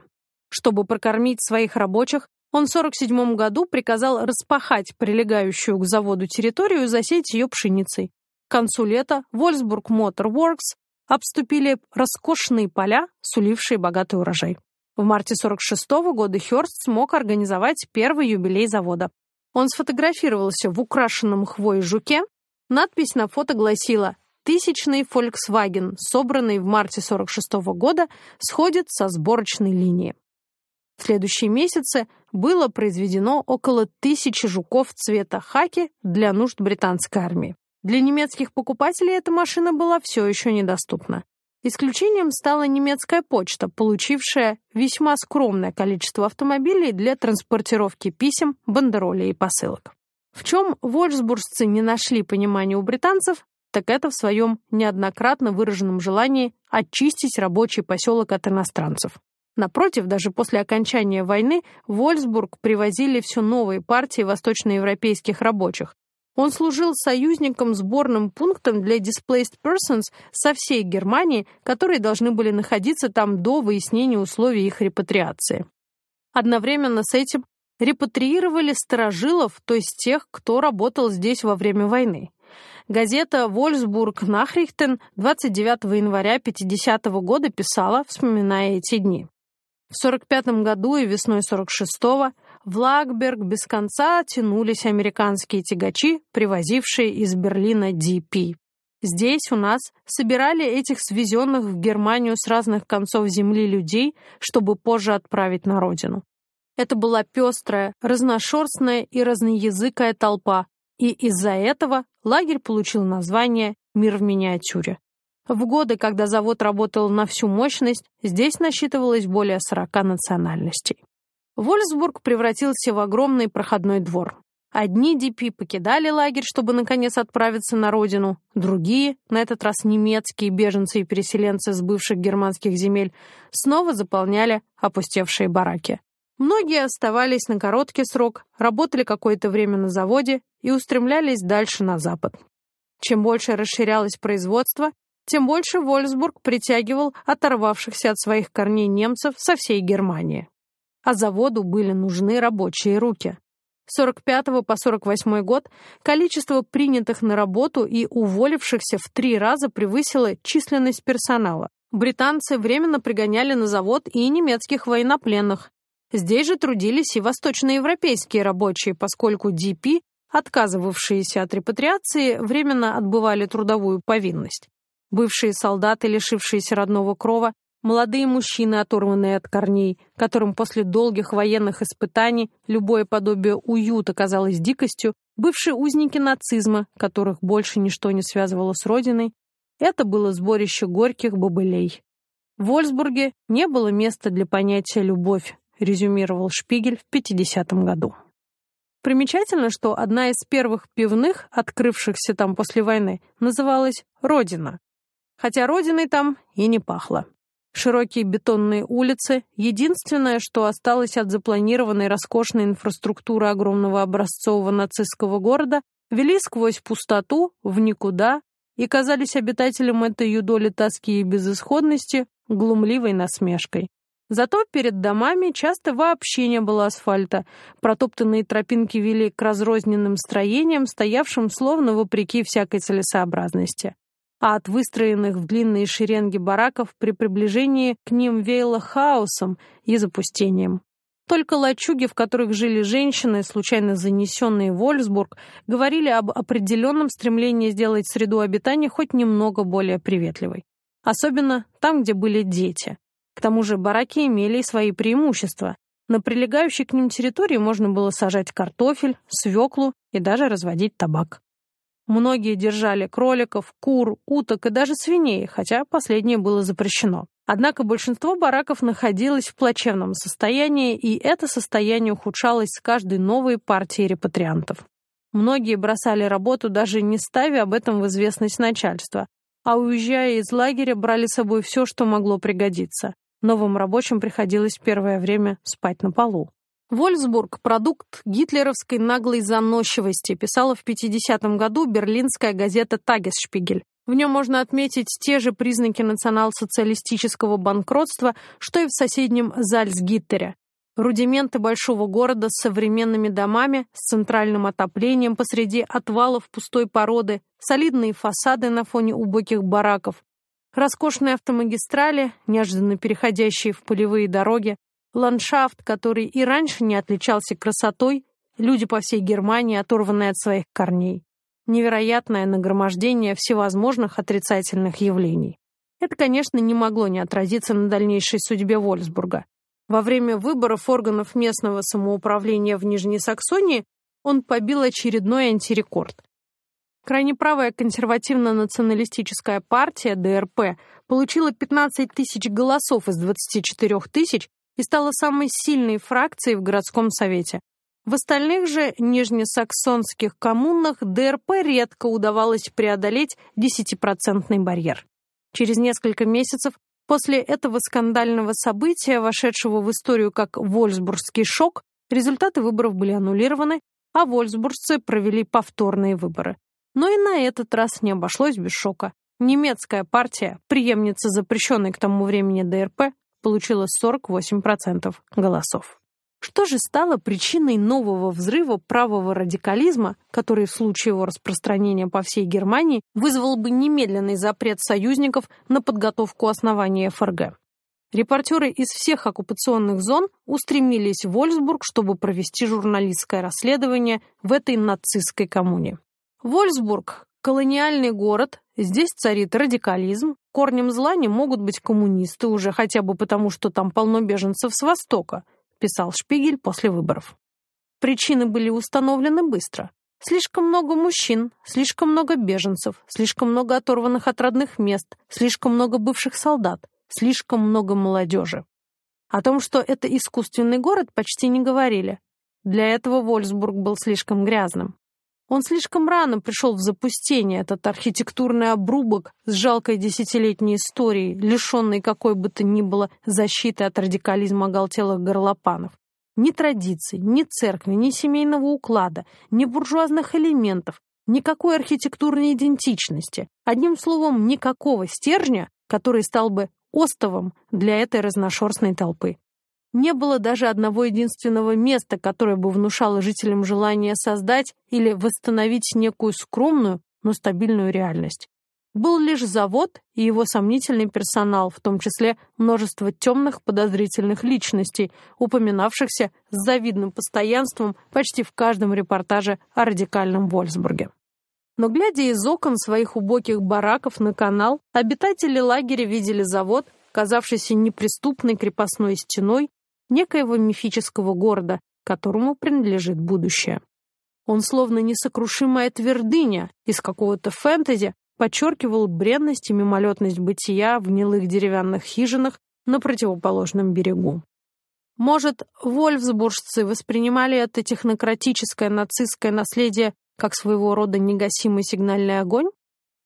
Чтобы прокормить своих рабочих, он в 1947 году приказал распахать прилегающую к заводу территорию и засеять ее пшеницей. К концу лета Вольсбург Мотор Works обступили роскошные поля, сулившие богатый урожай. В марте 1946 года Хёрст смог организовать первый юбилей завода. Он сфотографировался в украшенном хвоей жуке. Надпись на фото гласила «Тысячный Volkswagen, собранный в марте 1946 года, сходит со сборочной линии». В следующие месяцы было произведено около тысячи жуков цвета хаки для нужд британской армии. Для немецких покупателей эта машина была все еще недоступна. Исключением стала немецкая почта, получившая весьма скромное количество автомобилей для транспортировки писем, бандеролей и посылок. В чем вольсбуржцы не нашли понимания у британцев, так это в своем неоднократно выраженном желании очистить рабочий поселок от иностранцев. Напротив, даже после окончания войны в Вольсбург привозили все новые партии восточноевропейских рабочих. Он служил союзником сборным пунктом для displaced persons со всей Германии, которые должны были находиться там до выяснения условий их репатриации. Одновременно с этим репатриировали сторожилов, то есть тех, кто работал здесь во время войны. Газета «Вольсбург Нахрихтен» 29 января 50 -го года писала, вспоминая эти дни. В 45 году и весной 46-го в Лагберг без конца тянулись американские тягачи, привозившие из Берлина DP. Здесь у нас собирали этих свезенных в Германию с разных концов земли людей, чтобы позже отправить на родину. Это была пестрая, разношерстная и разноязыкая толпа, и из-за этого лагерь получил название «Мир в миниатюре». В годы, когда завод работал на всю мощность, здесь насчитывалось более 40 национальностей. Вольсбург превратился в огромный проходной двор. Одни ДП покидали лагерь, чтобы наконец отправиться на родину, другие, на этот раз немецкие беженцы и переселенцы с бывших германских земель, снова заполняли опустевшие бараки. Многие оставались на короткий срок, работали какое-то время на заводе и устремлялись дальше на запад. Чем больше расширялось производство, тем больше Вольсбург притягивал оторвавшихся от своих корней немцев со всей Германии. А заводу были нужны рабочие руки. С 45 по 48 год количество принятых на работу и уволившихся в три раза превысило численность персонала. Британцы временно пригоняли на завод и немецких военнопленных. Здесь же трудились и восточноевропейские рабочие, поскольку ДП, отказывавшиеся от репатриации, временно отбывали трудовую повинность. Бывшие солдаты, лишившиеся родного крова, молодые мужчины, оторванные от корней, которым после долгих военных испытаний любое подобие уюта казалось дикостью, бывшие узники нацизма, которых больше ничто не связывало с родиной, это было сборище горьких бобылей. В Вольсбурге не было места для понятия «любовь», резюмировал Шпигель в 50-м году. Примечательно, что одна из первых пивных, открывшихся там после войны, называлась «Родина», хотя родиной там и не пахло. Широкие бетонные улицы — единственное, что осталось от запланированной роскошной инфраструктуры огромного образцового нацистского города, вели сквозь пустоту, в никуда, и казались обитателям этой юдоли тоски и безысходности глумливой насмешкой. Зато перед домами часто вообще не было асфальта. Протоптанные тропинки вели к разрозненным строениям, стоявшим словно вопреки всякой целесообразности а от выстроенных в длинные шеренги бараков при приближении к ним веяло хаосом и запустением. Только лачуги, в которых жили женщины, случайно занесенные в Вольсбург, говорили об определенном стремлении сделать среду обитания хоть немного более приветливой. Особенно там, где были дети. К тому же бараки имели и свои преимущества. На прилегающей к ним территории можно было сажать картофель, свеклу и даже разводить табак. Многие держали кроликов, кур, уток и даже свиней, хотя последнее было запрещено. Однако большинство бараков находилось в плачевном состоянии, и это состояние ухудшалось с каждой новой партией репатриантов. Многие бросали работу, даже не ставя об этом в известность начальства, а уезжая из лагеря, брали с собой все, что могло пригодиться. Новым рабочим приходилось первое время спать на полу. Вольсбург – продукт гитлеровской наглой заносчивости, писала в 50-м году берлинская газета «Тагесшпигель». В нем можно отметить те же признаки национал-социалистического банкротства, что и в соседнем Зальцгиттере. Рудименты большого города с современными домами, с центральным отоплением посреди отвалов пустой породы, солидные фасады на фоне убогих бараков, роскошные автомагистрали, неожиданно переходящие в полевые дороги, Ландшафт, который и раньше не отличался красотой, люди по всей Германии, оторванные от своих корней. Невероятное нагромождение всевозможных отрицательных явлений. Это, конечно, не могло не отразиться на дальнейшей судьбе Вольфсбурга. Во время выборов органов местного самоуправления в Нижней Саксонии он побил очередной антирекорд. Крайне правая консервативно-националистическая партия ДРП получила 15 тысяч голосов из 24 тысяч и стала самой сильной фракцией в городском совете. В остальных же нижнесаксонских коммунах ДРП редко удавалось преодолеть 10% барьер. Через несколько месяцев после этого скандального события, вошедшего в историю как Вольсбургский шок, результаты выборов были аннулированы, а вольсбуржцы провели повторные выборы. Но и на этот раз не обошлось без шока. Немецкая партия, преемница запрещенной к тому времени ДРП, получила 48% голосов. Что же стало причиной нового взрыва правого радикализма, который в случае его распространения по всей Германии вызвал бы немедленный запрет союзников на подготовку основания ФРГ? Репортеры из всех оккупационных зон устремились в Вольсбург, чтобы провести журналистское расследование в этой нацистской коммуне. Вольсбург – колониальный город, здесь царит радикализм, Корнем зла не могут быть коммунисты уже хотя бы потому, что там полно беженцев с Востока, писал Шпигель после выборов. Причины были установлены быстро. Слишком много мужчин, слишком много беженцев, слишком много оторванных от родных мест, слишком много бывших солдат, слишком много молодежи. О том, что это искусственный город, почти не говорили. Для этого Вольсбург был слишком грязным. Он слишком рано пришел в запустение, этот архитектурный обрубок с жалкой десятилетней историей, лишенный какой бы то ни было защиты от радикализма оголтелых горлопанов. Ни традиций, ни церкви, ни семейного уклада, ни буржуазных элементов, никакой архитектурной идентичности. Одним словом, никакого стержня, который стал бы остовом для этой разношерстной толпы. Не было даже одного единственного места, которое бы внушало жителям желание создать или восстановить некую скромную, но стабильную реальность. Был лишь завод и его сомнительный персонал, в том числе множество темных подозрительных личностей, упоминавшихся с завидным постоянством почти в каждом репортаже о радикальном Вольсбурге. Но, глядя из окон своих убогих бараков на канал, обитатели лагеря видели завод, казавшийся неприступной крепостной стеной некоего мифического города, которому принадлежит будущее. Он словно несокрушимая твердыня из какого-то фэнтези подчеркивал бренность и мимолетность бытия в гнилых деревянных хижинах на противоположном берегу. Может, вольфсбуржцы воспринимали это технократическое нацистское наследие как своего рода негасимый сигнальный огонь?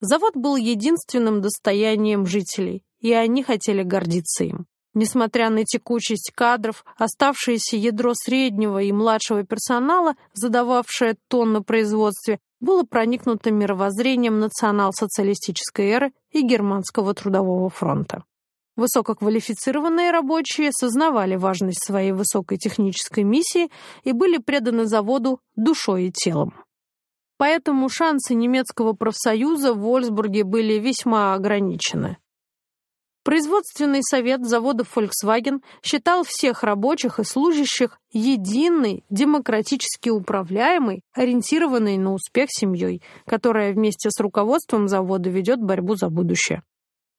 Завод был единственным достоянием жителей, и они хотели гордиться им. Несмотря на текучесть кадров, оставшееся ядро среднего и младшего персонала, задававшее тон на производстве, было проникнуто мировоззрением национал-социалистической эры и Германского трудового фронта. Высококвалифицированные рабочие сознавали важность своей высокой технической миссии и были преданы заводу душой и телом. Поэтому шансы немецкого профсоюза в Вольсбурге были весьма ограничены. Производственный совет завода Volkswagen считал всех рабочих и служащих единой, демократически управляемой, ориентированной на успех семьей, которая вместе с руководством завода ведет борьбу за будущее.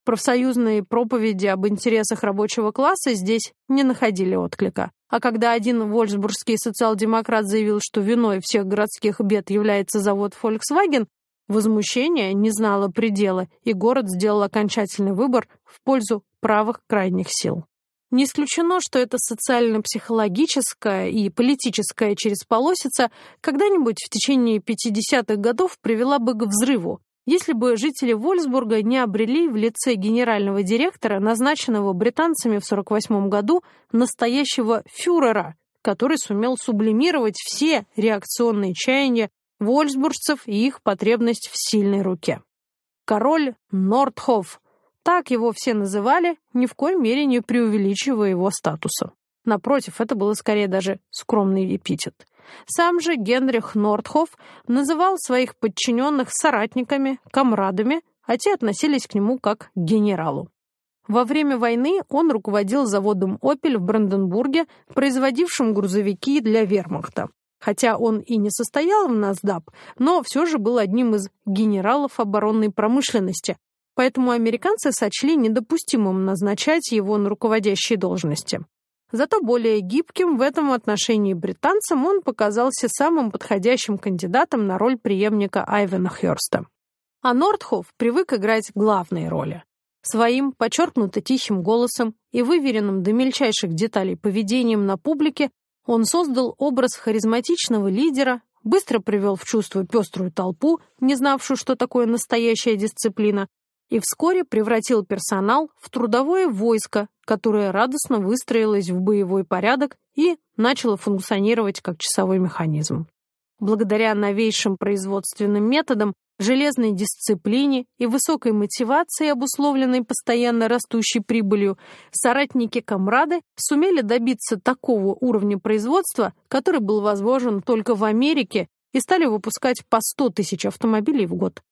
Профсоюзные проповеди об интересах рабочего класса здесь не находили отклика. А когда один вольсбургский социал-демократ заявил, что виной всех городских бед является завод Volkswagen, Возмущение не знало предела, и город сделал окончательный выбор в пользу правых крайних сил. Не исключено, что эта социально-психологическая и политическая черезполосица когда-нибудь в течение 50-х годов привела бы к взрыву, если бы жители Вольсбурга не обрели в лице генерального директора, назначенного британцами в 48 году, настоящего фюрера, который сумел сублимировать все реакционные чаяния вольсбуржцев и их потребность в сильной руке. Король Нордхоф, так его все называли, ни в коей мере не преувеличивая его статуса. Напротив, это было скорее даже скромный эпитет. Сам же Генрих Нордхоф называл своих подчиненных соратниками, комрадами, а те относились к нему как к генералу. Во время войны он руководил заводом «Опель» в Бранденбурге, производившим грузовики для вермахта. Хотя он и не состоял в НАСДАП, но все же был одним из генералов оборонной промышленности, поэтому американцы сочли недопустимым назначать его на руководящие должности. Зато более гибким в этом отношении британцам он показался самым подходящим кандидатом на роль преемника Айвена Хёрста. А Нордхоф привык играть главные роли. Своим подчеркнуто тихим голосом и выверенным до мельчайших деталей поведением на публике он создал образ харизматичного лидера, быстро привел в чувство пеструю толпу, не знавшую, что такое настоящая дисциплина, и вскоре превратил персонал в трудовое войско, которое радостно выстроилось в боевой порядок и начало функционировать как часовой механизм. Благодаря новейшим производственным методам железной дисциплине и высокой мотивации, обусловленной постоянно растущей прибылью, соратники-комрады сумели добиться такого уровня производства, который был возможен только в Америке, и стали выпускать по 100 тысяч автомобилей в год.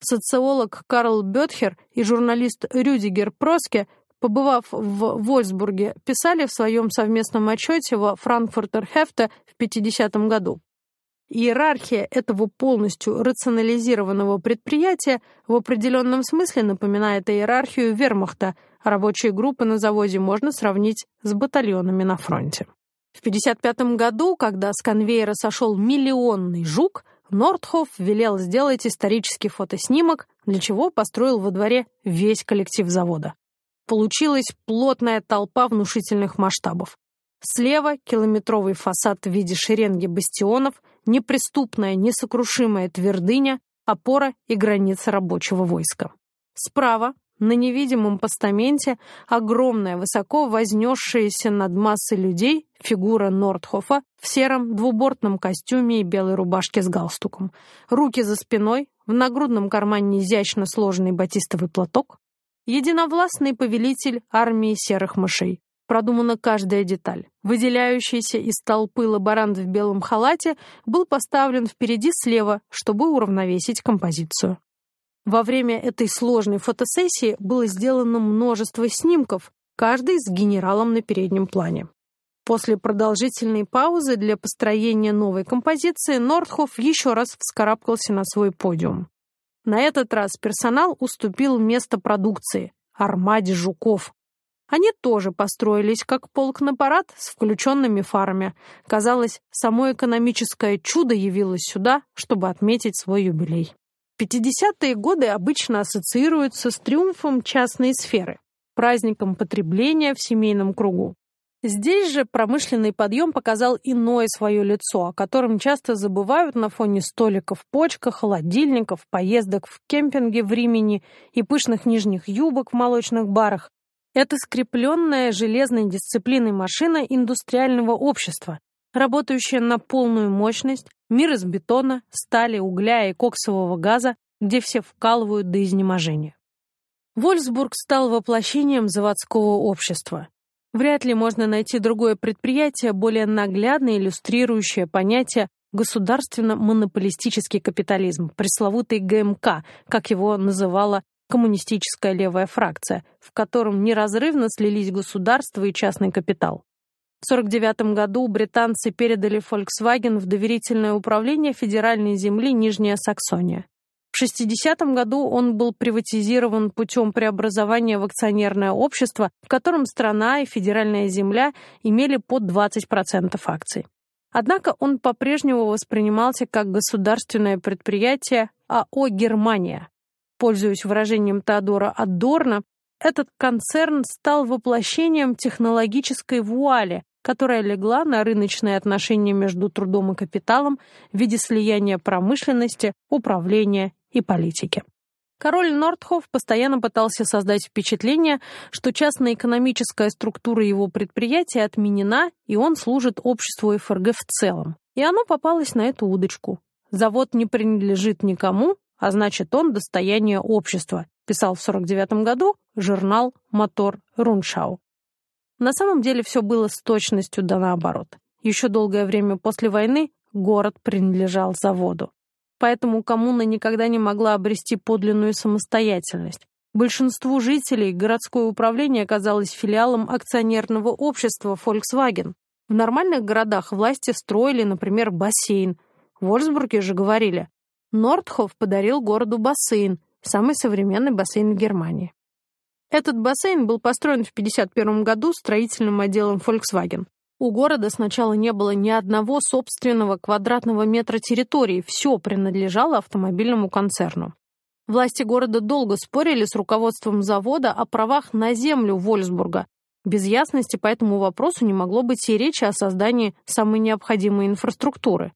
Социолог Карл Бетхер и журналист Рюдигер Проске, побывав в Вольсбурге, писали в своем совместном отчете во Франкфуртер Хефте в 50 году. Иерархия этого полностью рационализированного предприятия в определенном смысле напоминает иерархию вермахта, рабочие группы на заводе можно сравнить с батальонами на фронте. В 1955 году, когда с конвейера сошел миллионный жук, Нордхоф велел сделать исторический фотоснимок, для чего построил во дворе весь коллектив завода. Получилась плотная толпа внушительных масштабов. Слева километровый фасад в виде шеренги бастионов, неприступная, несокрушимая твердыня, опора и граница рабочего войска. Справа, на невидимом постаменте, огромная, высоко вознесшаяся над массой людей фигура Нордхофа в сером двубортном костюме и белой рубашке с галстуком. Руки за спиной, в нагрудном кармане изящно сложенный батистовый платок. Единовластный повелитель армии серых мышей. Продумана каждая деталь. Выделяющийся из толпы лаборант в белом халате был поставлен впереди слева, чтобы уравновесить композицию. Во время этой сложной фотосессии было сделано множество снимков, каждый с генералом на переднем плане. После продолжительной паузы для построения новой композиции Нордхоф еще раз вскарабкался на свой подиум. На этот раз персонал уступил место продукции – армаде жуков, они тоже построились как полк на парад с включенными фарами. Казалось, само экономическое чудо явилось сюда, чтобы отметить свой юбилей. 50-е годы обычно ассоциируются с триумфом частной сферы, праздником потребления в семейном кругу. Здесь же промышленный подъем показал иное свое лицо, о котором часто забывают на фоне столиков почка, холодильников, поездок в кемпинге в Римени и пышных нижних юбок в молочных барах, это скрепленная железной дисциплиной машина индустриального общества, работающая на полную мощность, мир из бетона, стали, угля и коксового газа, где все вкалывают до изнеможения. Вольсбург стал воплощением заводского общества. Вряд ли можно найти другое предприятие, более наглядно иллюстрирующее понятие государственно-монополистический капитализм, пресловутый ГМК, как его называла коммунистическая левая фракция, в котором неразрывно слились государство и частный капитал. В 1949 году британцы передали Volkswagen в доверительное управление федеральной земли Нижняя Саксония. В 60 году он был приватизирован путем преобразования в акционерное общество, в котором страна и федеральная земля имели по 20% акций. Однако он по-прежнему воспринимался как государственное предприятие АО «Германия», Пользуясь выражением Теодора Адорна, этот концерн стал воплощением технологической вуали, которая легла на рыночные отношения между трудом и капиталом в виде слияния промышленности, управления и политики. Король Нортхоф постоянно пытался создать впечатление, что частная экономическая структура его предприятия отменена, и он служит обществу ФРГ в целом. И оно попалось на эту удочку. Завод не принадлежит никому, а значит, он достояние общества, писал в 49 году журнал «Мотор Руншау». На самом деле все было с точностью да наоборот. Еще долгое время после войны город принадлежал заводу. Поэтому коммуна никогда не могла обрести подлинную самостоятельность. Большинству жителей городское управление оказалось филиалом акционерного общества Volkswagen. В нормальных городах власти строили, например, бассейн. В Вольсбурге же говорили, Нордхоф подарил городу бассейн, самый современный бассейн в Германии. Этот бассейн был построен в 1951 году строительным отделом Volkswagen. У города сначала не было ни одного собственного квадратного метра территории, все принадлежало автомобильному концерну. Власти города долго спорили с руководством завода о правах на землю Вольсбурга. Без ясности по этому вопросу не могло быть и речи о создании самой необходимой инфраструктуры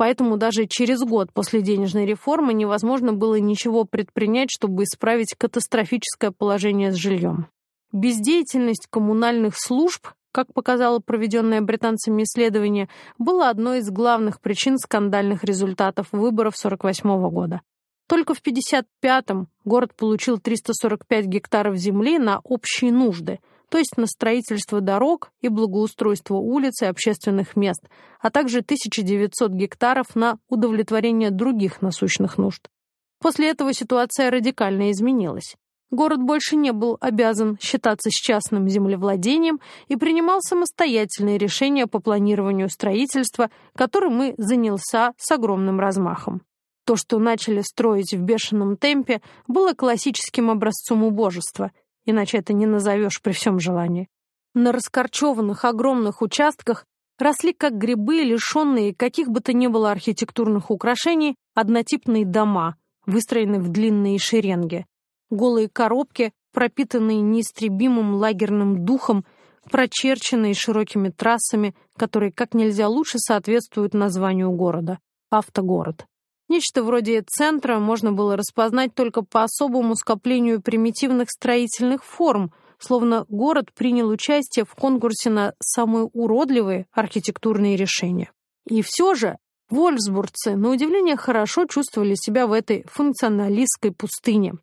поэтому даже через год после денежной реформы невозможно было ничего предпринять, чтобы исправить катастрофическое положение с жильем. Бездеятельность коммунальных служб, как показало проведенное британцами исследование, была одной из главных причин скандальных результатов выборов 1948 года. Только в 1955-м город получил 345 гектаров земли на общие нужды – то есть на строительство дорог и благоустройство улиц и общественных мест, а также 1900 гектаров на удовлетворение других насущных нужд. После этого ситуация радикально изменилась. Город больше не был обязан считаться с частным землевладением и принимал самостоятельные решения по планированию строительства, которым и занялся с огромным размахом. То, что начали строить в бешеном темпе, было классическим образцом убожества, иначе это не назовешь при всем желании. На раскорчеванных огромных участках росли как грибы, лишенные каких бы то ни было архитектурных украшений, однотипные дома, выстроенные в длинные шеренги. Голые коробки, пропитанный неистребимым лагерным духом, прочерченный широкими трассами, которые как нельзя лучше соответствуют названию города — автогород. Нечто вроде центра можно было распознать только по особому скоплению примитивных строительных форм, словно город принял участие в конкурсе на самые уродливые архитектурные решения. И все же вольфсбургцы, на удивление, хорошо чувствовали себя в этой функционалистской пустыне.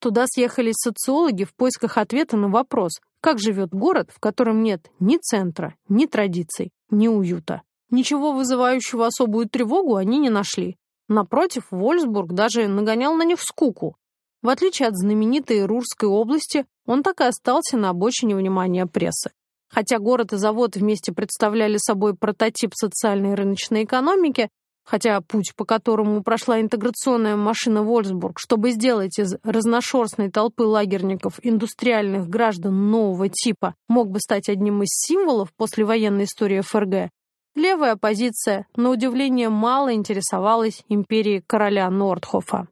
Туда съехались социологи в поисках ответа на вопрос, как живет город, в котором нет ни центра, ни традиций, ни уюта. Ничего вызывающего особую тревогу они не нашли. Напротив, Вольсбург даже нагонял на них скуку. В отличие от знаменитой Рурской области, он так и остался на обочине внимания прессы. Хотя город и завод вместе представляли собой прототип социальной рыночной экономики, хотя путь, по которому прошла интеграционная машина Вольсбург, чтобы сделать из разношерстной толпы лагерников индустриальных граждан нового типа, мог бы стать одним из символов послевоенной истории ФРГ, левая оппозиция, на удивление, мало интересовалась империей короля Нордхофа.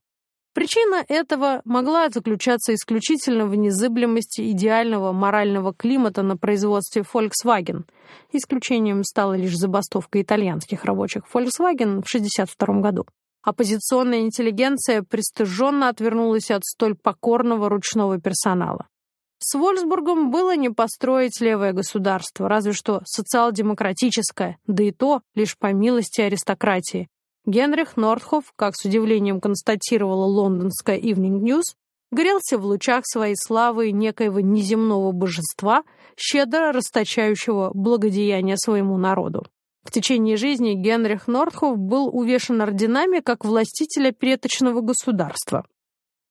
Причина этого могла заключаться исключительно в незыблемости идеального морального климата на производстве Volkswagen. Исключением стала лишь забастовка итальянских рабочих Volkswagen в 1962 году. Оппозиционная интеллигенция пристыженно отвернулась от столь покорного ручного персонала. С Вольсбургом было не построить левое государство, разве что социал-демократическое, да и то лишь по милости аристократии, Генрих Нортхоф, как с удивлением констатировала лондонская Evening News, грелся в лучах своей славы некоего неземного божества, щедро расточающего благодеяния своему народу. В течение жизни Генрих Нортхоф был увешан орденами как властителя переточного государства.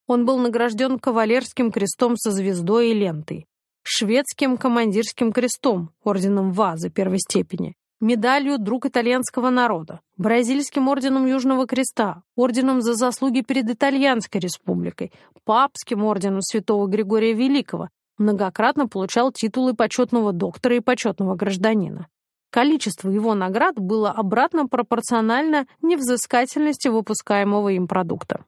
Он был награжден кавалерским крестом со звездой и лентой, шведским командирским крестом, орденом Вазы первой степени, медалью «Друг итальянского народа», Бразильским орденом Южного Креста, орденом за заслуги перед Итальянской республикой, Папским орденом Святого Григория Великого, многократно получал титулы почетного доктора и почетного гражданина. Количество его наград было обратно пропорционально невзыскательности выпускаемого им продукта.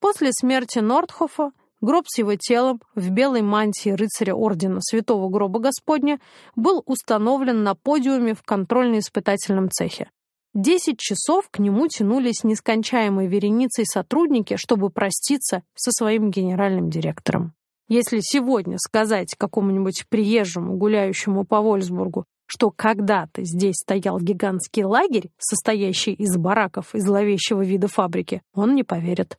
После смерти Нордхофа Гроб с его телом в белой мантии рыцаря Ордена Святого Гроба Господня был установлен на подиуме в контрольно-испытательном цехе. Десять часов к нему тянулись нескончаемой вереницей сотрудники, чтобы проститься со своим генеральным директором. Если сегодня сказать какому-нибудь приезжему, гуляющему по Вольсбургу, что когда-то здесь стоял гигантский лагерь, состоящий из бараков и зловещего вида фабрики, он не поверит.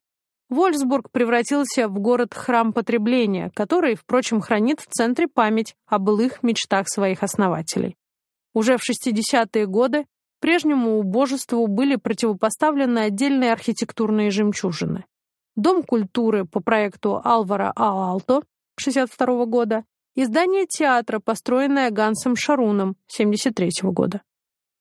Вольсбург превратился в город-храм потребления, который, впрочем, хранит в центре память о былых мечтах своих основателей. Уже в 60-е годы прежнему убожеству были противопоставлены отдельные архитектурные жемчужины. Дом культуры по проекту Алвара Аалто 62 года и здание театра, построенное Гансом Шаруном 73 года.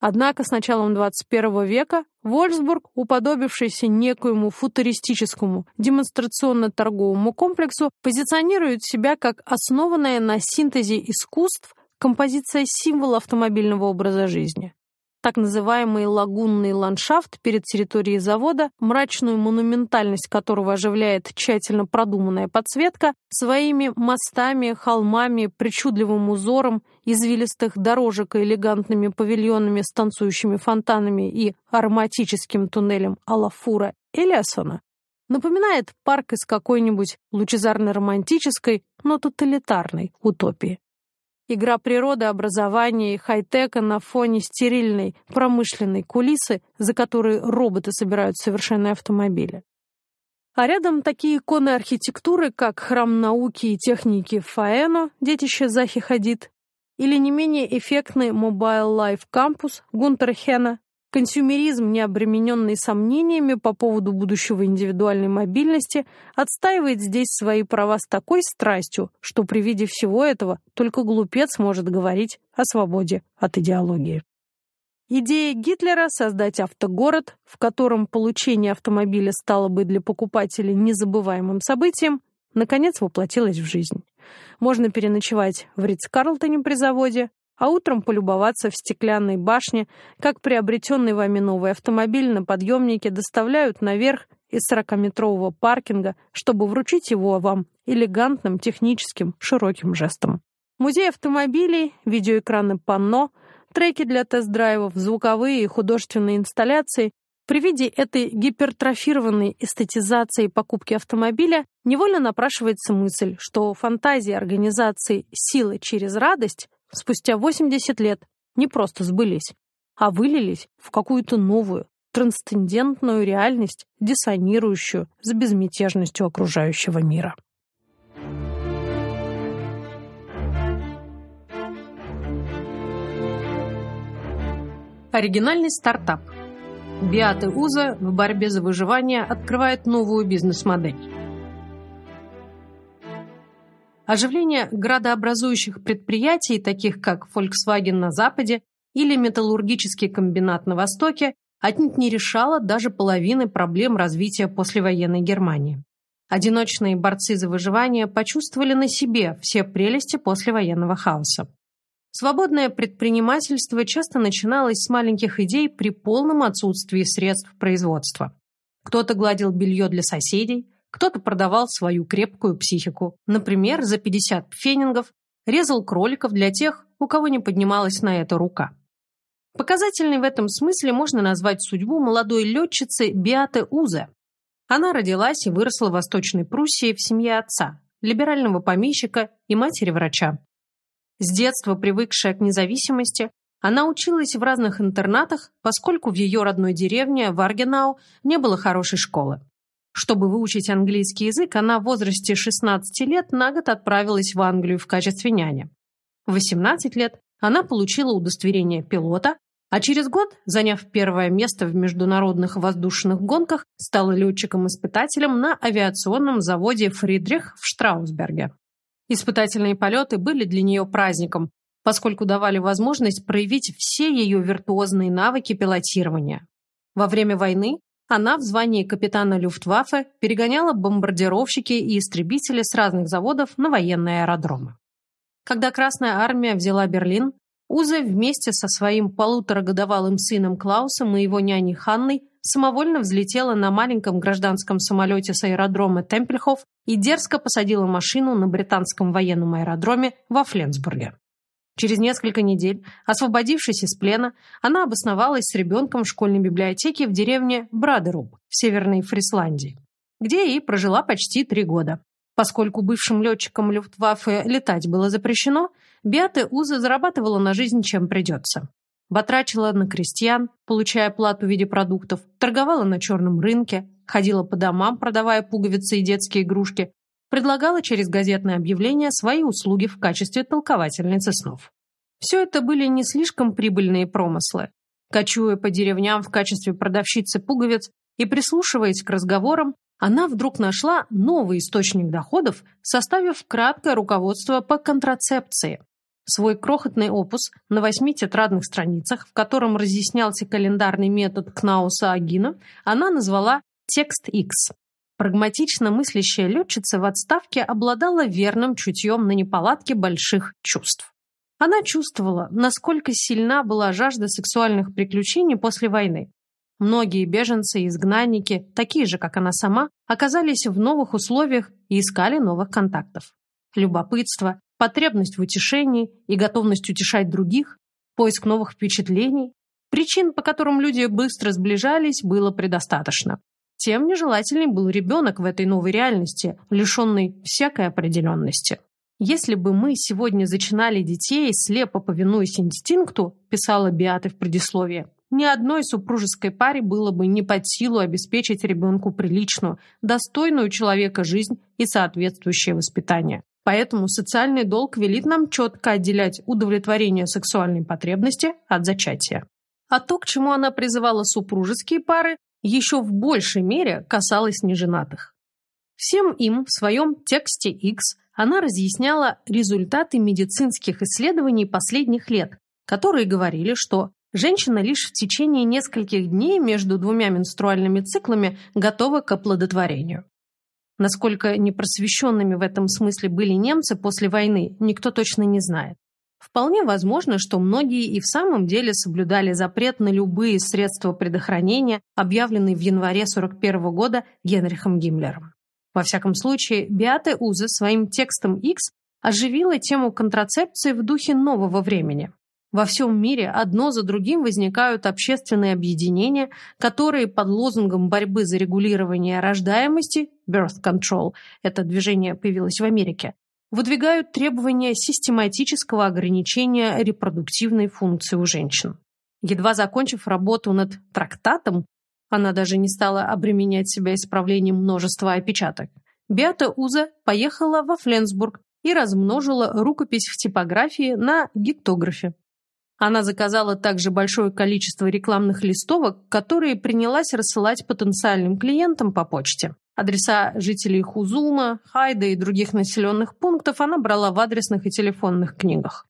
Однако с началом 21 века Вольсбург, уподобившийся некоему футуристическому демонстрационно-торговому комплексу, позиционирует себя как основанная на синтезе искусств композиция символа автомобильного образа жизни. Так называемый лагунный ландшафт перед территорией завода, мрачную монументальность которого оживляет тщательно продуманная подсветка, своими мостами, холмами, причудливым узором, извилистых дорожек и элегантными павильонами с танцующими фонтанами и ароматическим туннелем Алафура Элиасона, напоминает парк из какой-нибудь лучезарно-романтической, но тоталитарной утопии. Игра природы, образования и хай-тека на фоне стерильной промышленной кулисы, за которой роботы собирают совершенные автомобили. А рядом такие иконы архитектуры, как храм науки и техники Фаэно, детище Захи Хадид, или не менее эффектный Mobile Life Campus Гунтера Хена, Консюмеризм, не обремененный сомнениями по поводу будущего индивидуальной мобильности, отстаивает здесь свои права с такой страстью, что при виде всего этого только глупец может говорить о свободе от идеологии. Идея Гитлера создать автогород, в котором получение автомобиля стало бы для покупателей незабываемым событием, наконец воплотилась в жизнь. Можно переночевать в Ридс-Карлтоне при заводе, а утром полюбоваться в стеклянной башне, как приобретенный вами новый автомобиль на подъемнике доставляют наверх из 40-метрового паркинга, чтобы вручить его вам элегантным, техническим, широким жестом. Музей автомобилей, видеоэкраны панно, треки для тест-драйвов, звуковые и художественные инсталляции. При виде этой гипертрофированной эстетизации покупки автомобиля невольно напрашивается мысль, что фантазии организации «Силы через радость» спустя 80 лет не просто сбылись, а вылились в какую-то новую, трансцендентную реальность, диссонирующую с безмятежностью окружающего мира. Оригинальный стартап. Биаты Уза в борьбе за выживание открывает новую бизнес-модель. Оживление градообразующих предприятий, таких как Volkswagen на Западе или металлургический комбинат на Востоке, отнюдь не решало даже половины проблем развития послевоенной Германии. Одиночные борцы за выживание почувствовали на себе все прелести послевоенного хаоса. Свободное предпринимательство часто начиналось с маленьких идей при полном отсутствии средств производства. Кто-то гладил белье для соседей, кто-то продавал свою крепкую психику. Например, за 50 фенингов резал кроликов для тех, у кого не поднималась на это рука. Показательной в этом смысле можно назвать судьбу молодой летчицы Биаты Узе. Она родилась и выросла в Восточной Пруссии в семье отца, либерального помещика и матери врача. С детства привыкшая к независимости, она училась в разных интернатах, поскольку в ее родной деревне, Варгенау, не было хорошей школы. Чтобы выучить английский язык, она в возрасте 16 лет на год отправилась в Англию в качестве няни. В 18 лет она получила удостоверение пилота, а через год, заняв первое место в международных воздушных гонках, стала летчиком-испытателем на авиационном заводе «Фридрих» в Штраусберге. Испытательные полеты были для нее праздником, поскольку давали возможность проявить все ее виртуозные навыки пилотирования. Во время войны она в звании капитана Люфтваффе перегоняла бомбардировщики и истребители с разных заводов на военные аэродромы. Когда Красная армия взяла Берлин, Уза вместе со своим полуторагодовалым сыном Клаусом и его няней Ханной самовольно взлетела на маленьком гражданском самолете с аэродрома Темпельхоф и дерзко посадила машину на британском военном аэродроме во Фленсбурге. Через несколько недель, освободившись из плена, она обосновалась с ребенком в школьной библиотеке в деревне Брадеруб в Северной Фрисландии, где и прожила почти три года. Поскольку бывшим летчикам Люфтваффе летать было запрещено, Беата Уза зарабатывала на жизнь чем придется. Батрачила на крестьян, получая плату в виде продуктов, торговала на черном рынке, ходила по домам, продавая пуговицы и детские игрушки, предлагала через газетное объявление свои услуги в качестве толковательницы снов. Все это были не слишком прибыльные промыслы. Кочуя по деревням в качестве продавщицы пуговиц и прислушиваясь к разговорам, она вдруг нашла новый источник доходов, составив краткое руководство по контрацепции. Свой крохотный опус на восьми тетрадных страницах, в котором разъяснялся календарный метод Кнауса Агина, она назвала «Текст X». Прагматично мыслящая летчица в отставке обладала верным чутьем на неполадки больших чувств. Она чувствовала, насколько сильна была жажда сексуальных приключений после войны. Многие беженцы и изгнанники, такие же, как она сама, оказались в новых условиях и искали новых контактов. Любопытство, потребность в утешении и готовность утешать других, поиск новых впечатлений. Причин, по которым люди быстро сближались, было предостаточно. Тем нежелательней был ребенок в этой новой реальности, лишенный всякой определенности. «Если бы мы сегодня зачинали детей, слепо повинуясь инстинкту», писала Биата в предисловии, ни одной супружеской паре было бы не под силу обеспечить ребенку приличную, достойную человека жизнь и соответствующее воспитание. Поэтому социальный долг велит нам четко отделять удовлетворение сексуальной потребности от зачатия. А то, к чему она призывала супружеские пары, еще в большей мере касалось неженатых. Всем им в своем тексте X она разъясняла результаты медицинских исследований последних лет, которые говорили, что женщина лишь в течение нескольких дней между двумя менструальными циклами готова к оплодотворению. Насколько непросвещенными в этом смысле были немцы после войны, никто точно не знает. Вполне возможно, что многие и в самом деле соблюдали запрет на любые средства предохранения, объявленный в январе 1941 года Генрихом Гиммлером. Во всяком случае, Биате Уза своим текстом X оживила тему контрацепции в духе нового времени. Во всем мире одно за другим возникают общественные объединения, которые под лозунгом борьбы за регулирование рождаемости birth control, это движение появилось в Америке, выдвигают требования систематического ограничения репродуктивной функции у женщин. Едва закончив работу над трактатом, она даже не стала обременять себя исправлением множества опечаток. Беата Уза поехала во Фленсбург и размножила рукопись в типографии на гектографе. Она заказала также большое количество рекламных листовок, которые принялась рассылать потенциальным клиентам по почте. Адреса жителей Хузума, Хайда и других населенных пунктов она брала в адресных и телефонных книгах.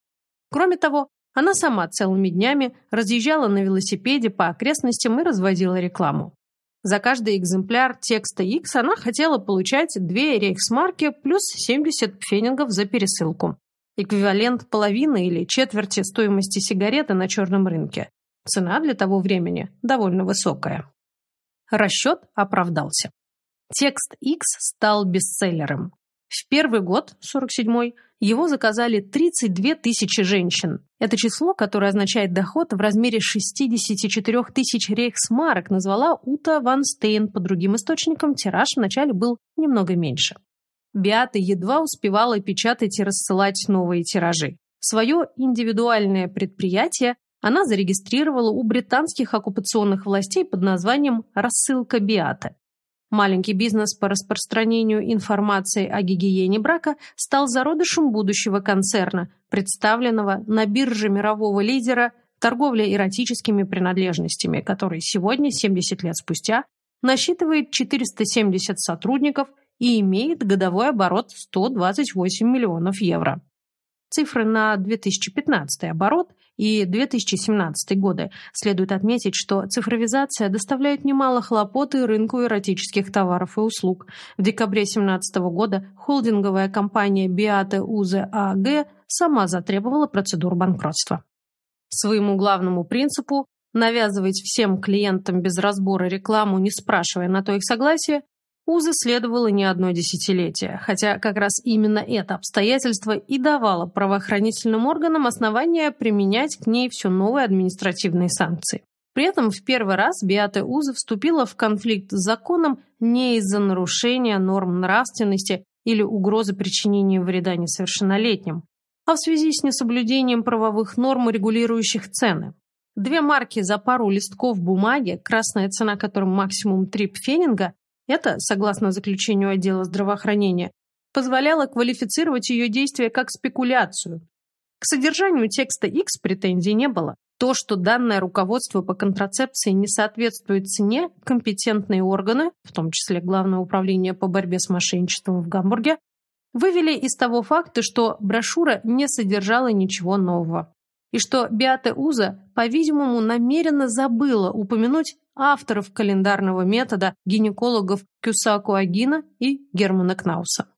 Кроме того, она сама целыми днями разъезжала на велосипеде по окрестностям и разводила рекламу. За каждый экземпляр текста X она хотела получать две рейхсмарки плюс 70 пфенингов за пересылку. Эквивалент половины или четверти стоимости сигареты на черном рынке. Цена для того времени довольно высокая. Расчет оправдался. Текст X стал бестселлером. В первый год, 47-й, его заказали 32 тысячи женщин. Это число, которое означает доход в размере 64 тысяч рейхсмарок, назвала Ута Ван Стейн. По другим источникам тираж вначале был немного меньше. Биата едва успевала печатать и рассылать новые тиражи. Свое индивидуальное предприятие она зарегистрировала у британских оккупационных властей под названием «Рассылка Биата». Маленький бизнес по распространению информации о гигиене брака стал зародышем будущего концерна, представленного на бирже мирового лидера торговля эротическими принадлежностями, который сегодня, 70 лет спустя, насчитывает 470 сотрудников и имеет годовой оборот 128 миллионов евро. Цифры на 2015 оборот и 2017 годы. Следует отметить, что цифровизация доставляет немало хлопот и рынку эротических товаров и услуг. В декабре 2017 года холдинговая компания Биате Узе АГ сама затребовала процедуру банкротства. Своему главному принципу навязывать всем клиентам без разбора рекламу, не спрашивая на то их согласие, УЗа следовало не одно десятилетие, хотя как раз именно это обстоятельство и давало правоохранительным органам основания применять к ней все новые административные санкции. При этом в первый раз Биата Уза вступила в конфликт с законом не из-за нарушения норм нравственности или угрозы причинения вреда несовершеннолетним, а в связи с несоблюдением правовых норм, регулирующих цены. Две марки за пару листков бумаги, красная цена которым максимум три пфенинга, это, согласно заключению отдела здравоохранения, позволяло квалифицировать ее действия как спекуляцию. К содержанию текста X претензий не было. То, что данное руководство по контрацепции не соответствует цене, компетентные органы, в том числе Главное управление по борьбе с мошенничеством в Гамбурге, вывели из того факта, что брошюра не содержала ничего нового. И что Биата Уза, по-видимому, намеренно забыла упомянуть авторов календарного метода гинекологов Кюсаку Агина и Германа Кнауса.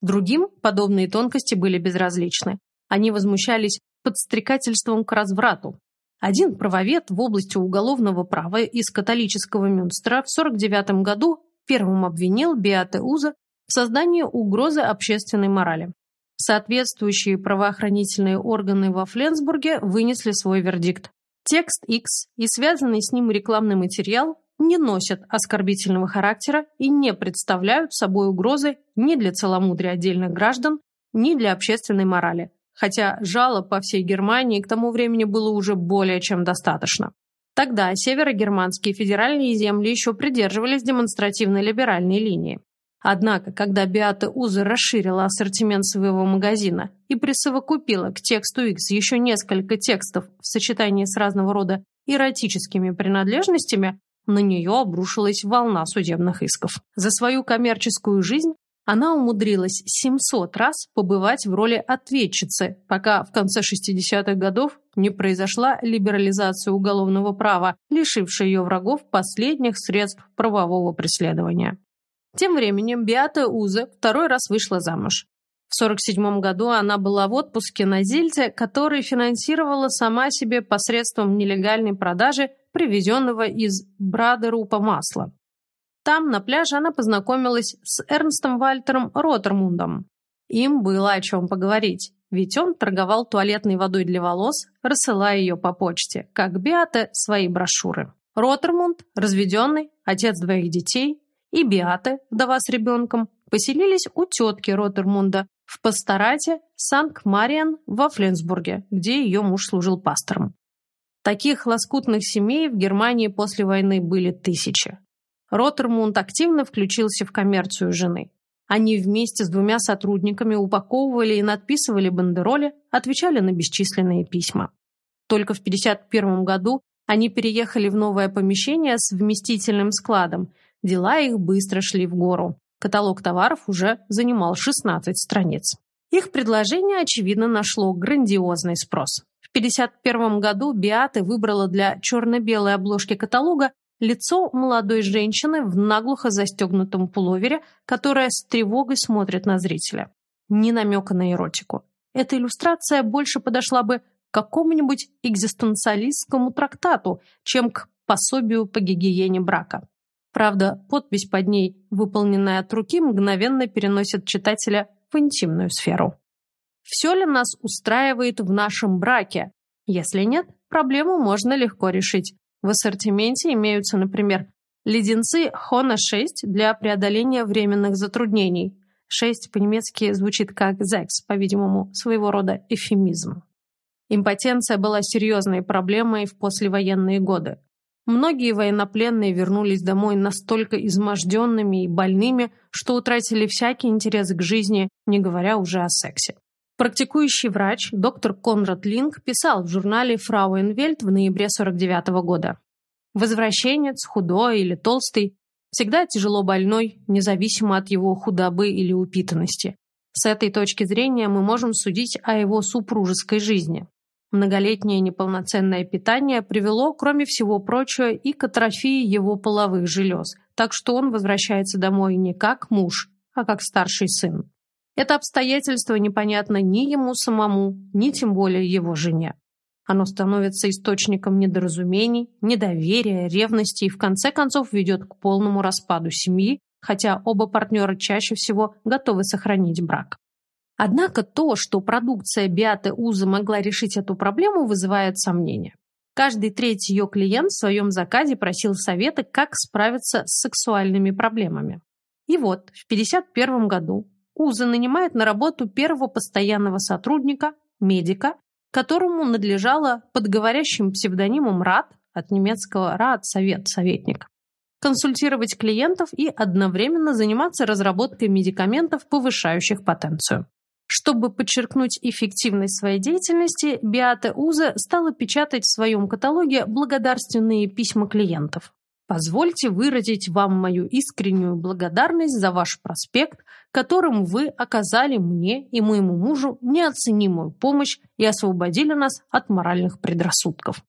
Другим подобные тонкости были безразличны. Они возмущались подстрекательством к разврату. Один правовед в области уголовного права из католического Мюнстера в 1949 году первым обвинил Беате Уза в создании угрозы общественной морали. Соответствующие правоохранительные органы во Фленсбурге вынесли свой вердикт. Текст X и связанный с ним рекламный материал не носят оскорбительного характера и не представляют собой угрозы ни для целомудрия отдельных граждан, ни для общественной морали, хотя жалоб по всей Германии к тому времени было уже более чем достаточно. Тогда северогерманские федеральные земли еще придерживались демонстративной либеральной линии. Однако, когда Биата Уза расширила ассортимент своего магазина и присовокупила к тексту X еще несколько текстов в сочетании с разного рода эротическими принадлежностями, на нее обрушилась волна судебных исков. За свою коммерческую жизнь она умудрилась 700 раз побывать в роли ответчицы, пока в конце 60-х годов не произошла либерализация уголовного права, лишившая ее врагов последних средств правового преследования. Тем временем Биата Уза второй раз вышла замуж. В 1947 году она была в отпуске на Зильте, который финансировала сама себе посредством нелегальной продажи привезенного из Брадерупа масла. Там, на пляже, она познакомилась с Эрнстом Вальтером Роттермундом. Им было о чем поговорить, ведь он торговал туалетной водой для волос, рассылая ее по почте, как Беате свои брошюры. Роттермунд, разведенный, отец двоих детей, и Беате, вдова с ребенком, поселились у тетки Роттермунда в пасторате Санкт-Мариан во Фленсбурге, где ее муж служил пастором. Таких лоскутных семей в Германии после войны были тысячи. Роттермунд активно включился в коммерцию жены. Они вместе с двумя сотрудниками упаковывали и надписывали бандероли, отвечали на бесчисленные письма. Только в 1951 году они переехали в новое помещение с вместительным складом. Дела их быстро шли в гору. Каталог товаров уже занимал 16 страниц. Их предложение, очевидно, нашло грандиозный спрос. В 1951 году Биаты выбрала для черно-белой обложки каталога лицо молодой женщины в наглухо застегнутом пуловере, которая с тревогой смотрит на зрителя. Ни намека на эротику. Эта иллюстрация больше подошла бы к какому-нибудь экзистенциалистскому трактату, чем к пособию по гигиене брака. Правда, подпись под ней, выполненная от руки, мгновенно переносит читателя в интимную сферу. Все ли нас устраивает в нашем браке? Если нет, проблему можно легко решить. В ассортименте имеются, например, леденцы Hona 6 для преодоления временных затруднений. 6 по-немецки звучит как «Zex», по-видимому, своего рода эфемизм. Импотенция была серьезной проблемой в послевоенные годы. Многие военнопленные вернулись домой настолько изможденными и больными, что утратили всякий интерес к жизни, не говоря уже о сексе. Практикующий врач доктор Конрад Линк писал в журнале «Фрауенвельт» в ноябре 49 года. Возвращенец, худой или толстый, всегда тяжело больной, независимо от его худобы или упитанности. С этой точки зрения мы можем судить о его супружеской жизни. Многолетнее неполноценное питание привело, кроме всего прочего, и к атрофии его половых желез, так что он возвращается домой не как муж, а как старший сын. Это обстоятельство непонятно ни ему самому, ни тем более его жене. Оно становится источником недоразумений, недоверия, ревности и в конце концов ведет к полному распаду семьи, хотя оба партнера чаще всего готовы сохранить брак. Однако то, что продукция Биаты Уза могла решить эту проблему, вызывает сомнения. Каждый третий ее клиент в своем заказе просил совета, как справиться с сексуальными проблемами. И вот, в 1951 году Уза нанимает на работу первого постоянного сотрудника, медика, которому надлежало под говорящим псевдонимом РАД, от немецкого РАД – совет, советник, консультировать клиентов и одновременно заниматься разработкой медикаментов, повышающих потенцию. Чтобы подчеркнуть эффективность своей деятельности, Биата Уза стала печатать в своем каталоге благодарственные письма клиентов. Позвольте выразить вам мою искреннюю благодарность за ваш проспект, которым вы оказали мне и моему мужу неоценимую помощь и освободили нас от моральных предрассудков.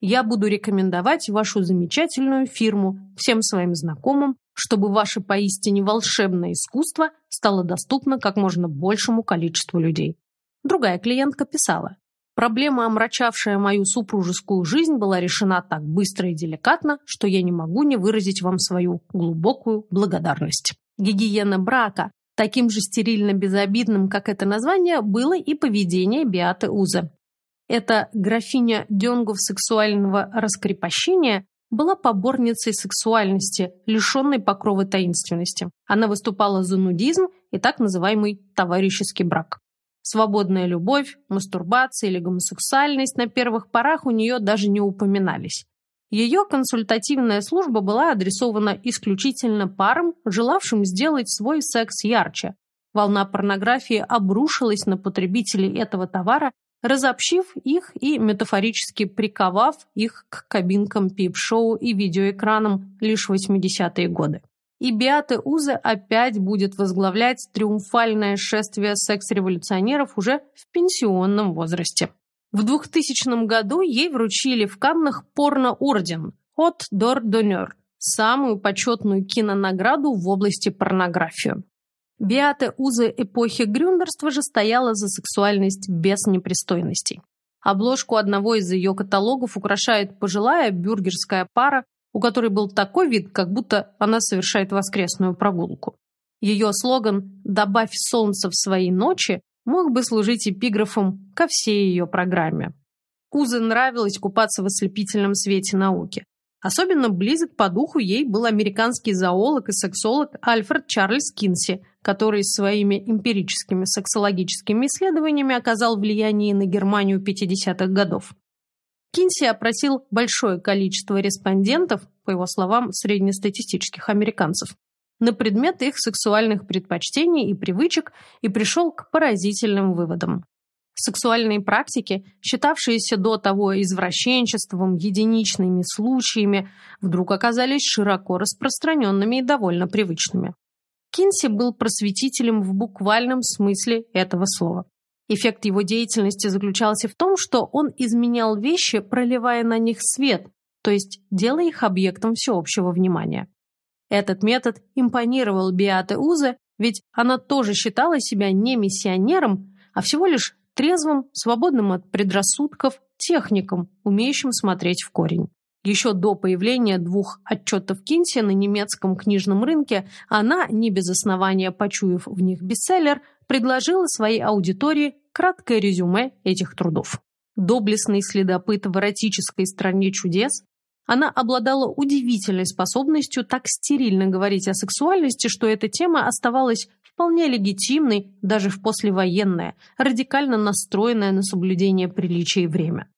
Я буду рекомендовать вашу замечательную фирму всем своим знакомым, чтобы ваше поистине волшебное искусство стало доступно как можно большему количеству людей. Другая клиентка писала, Проблема, омрачавшая мою супружескую жизнь, была решена так быстро и деликатно, что я не могу не выразить вам свою глубокую благодарность. Гигиена брака. Таким же стерильно безобидным, как это название, было и поведение Биаты Уза. Эта графиня Денгов сексуального раскрепощения была поборницей сексуальности, лишенной покровы таинственности. Она выступала за нудизм и так называемый товарищеский брак. Свободная любовь, мастурбация или гомосексуальность на первых порах у нее даже не упоминались. Ее консультативная служба была адресована исключительно парам, желавшим сделать свой секс ярче. Волна порнографии обрушилась на потребителей этого товара, разобщив их и метафорически приковав их к кабинкам пип-шоу и видеоэкранам лишь 80-е годы и Беата Узе опять будет возглавлять триумфальное шествие секс-революционеров уже в пенсионном возрасте. В 2000 году ей вручили в Каннах порно-орден от Дор Донер, самую почетную кинонаграду в области порнографии. Биата Уза эпохи грюндерства же стояла за сексуальность без непристойностей. Обложку одного из ее каталогов украшает пожилая бюргерская пара, у которой был такой вид, как будто она совершает воскресную прогулку. Ее слоган «Добавь солнце в свои ночи» мог бы служить эпиграфом ко всей ее программе. Узе нравилось купаться в ослепительном свете науки. Особенно близок по духу ей был американский зоолог и сексолог Альфред Чарльз Кинси, который своими эмпирическими сексологическими исследованиями оказал влияние на Германию 50-х годов. Кинси опросил большое количество респондентов, по его словам, среднестатистических американцев, на предмет их сексуальных предпочтений и привычек и пришел к поразительным выводам. Сексуальные практики, считавшиеся до того извращенчеством, единичными случаями, вдруг оказались широко распространенными и довольно привычными. Кинси был просветителем в буквальном смысле этого слова. Эффект его деятельности заключался в том, что он изменял вещи, проливая на них свет, то есть делая их объектом всеобщего внимания. Этот метод импонировал Биате Узе, ведь она тоже считала себя не миссионером, а всего лишь трезвым, свободным от предрассудков, техником, умеющим смотреть в корень. Еще до появления двух отчетов Кинси на немецком книжном рынке она, не без основания почуяв в них бестселлер, предложила своей аудитории краткое резюме этих трудов. Доблестный следопыт в эротической стране чудес, она обладала удивительной способностью так стерильно говорить о сексуальности, что эта тема оставалась вполне легитимной даже в послевоенное, радикально настроенное на соблюдение приличий время.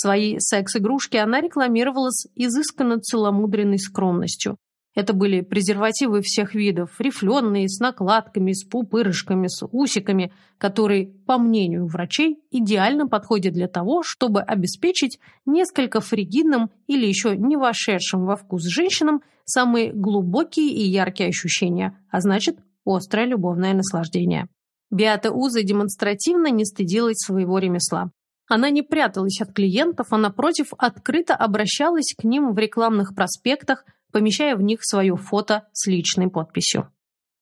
Свои секс-игрушки она рекламировала с изысканно целомудренной скромностью, это были презервативы всех видов, рифленые, с накладками, с пупырышками, с усиками, которые, по мнению врачей, идеально подходят для того, чтобы обеспечить несколько фригидным или еще не вошедшим во вкус женщинам самые глубокие и яркие ощущения, а значит, острое любовное наслаждение. Биата Уза демонстративно не стыдилась своего ремесла. Она не пряталась от клиентов, а напротив открыто обращалась к ним в рекламных проспектах, помещая в них свое фото с личной подписью.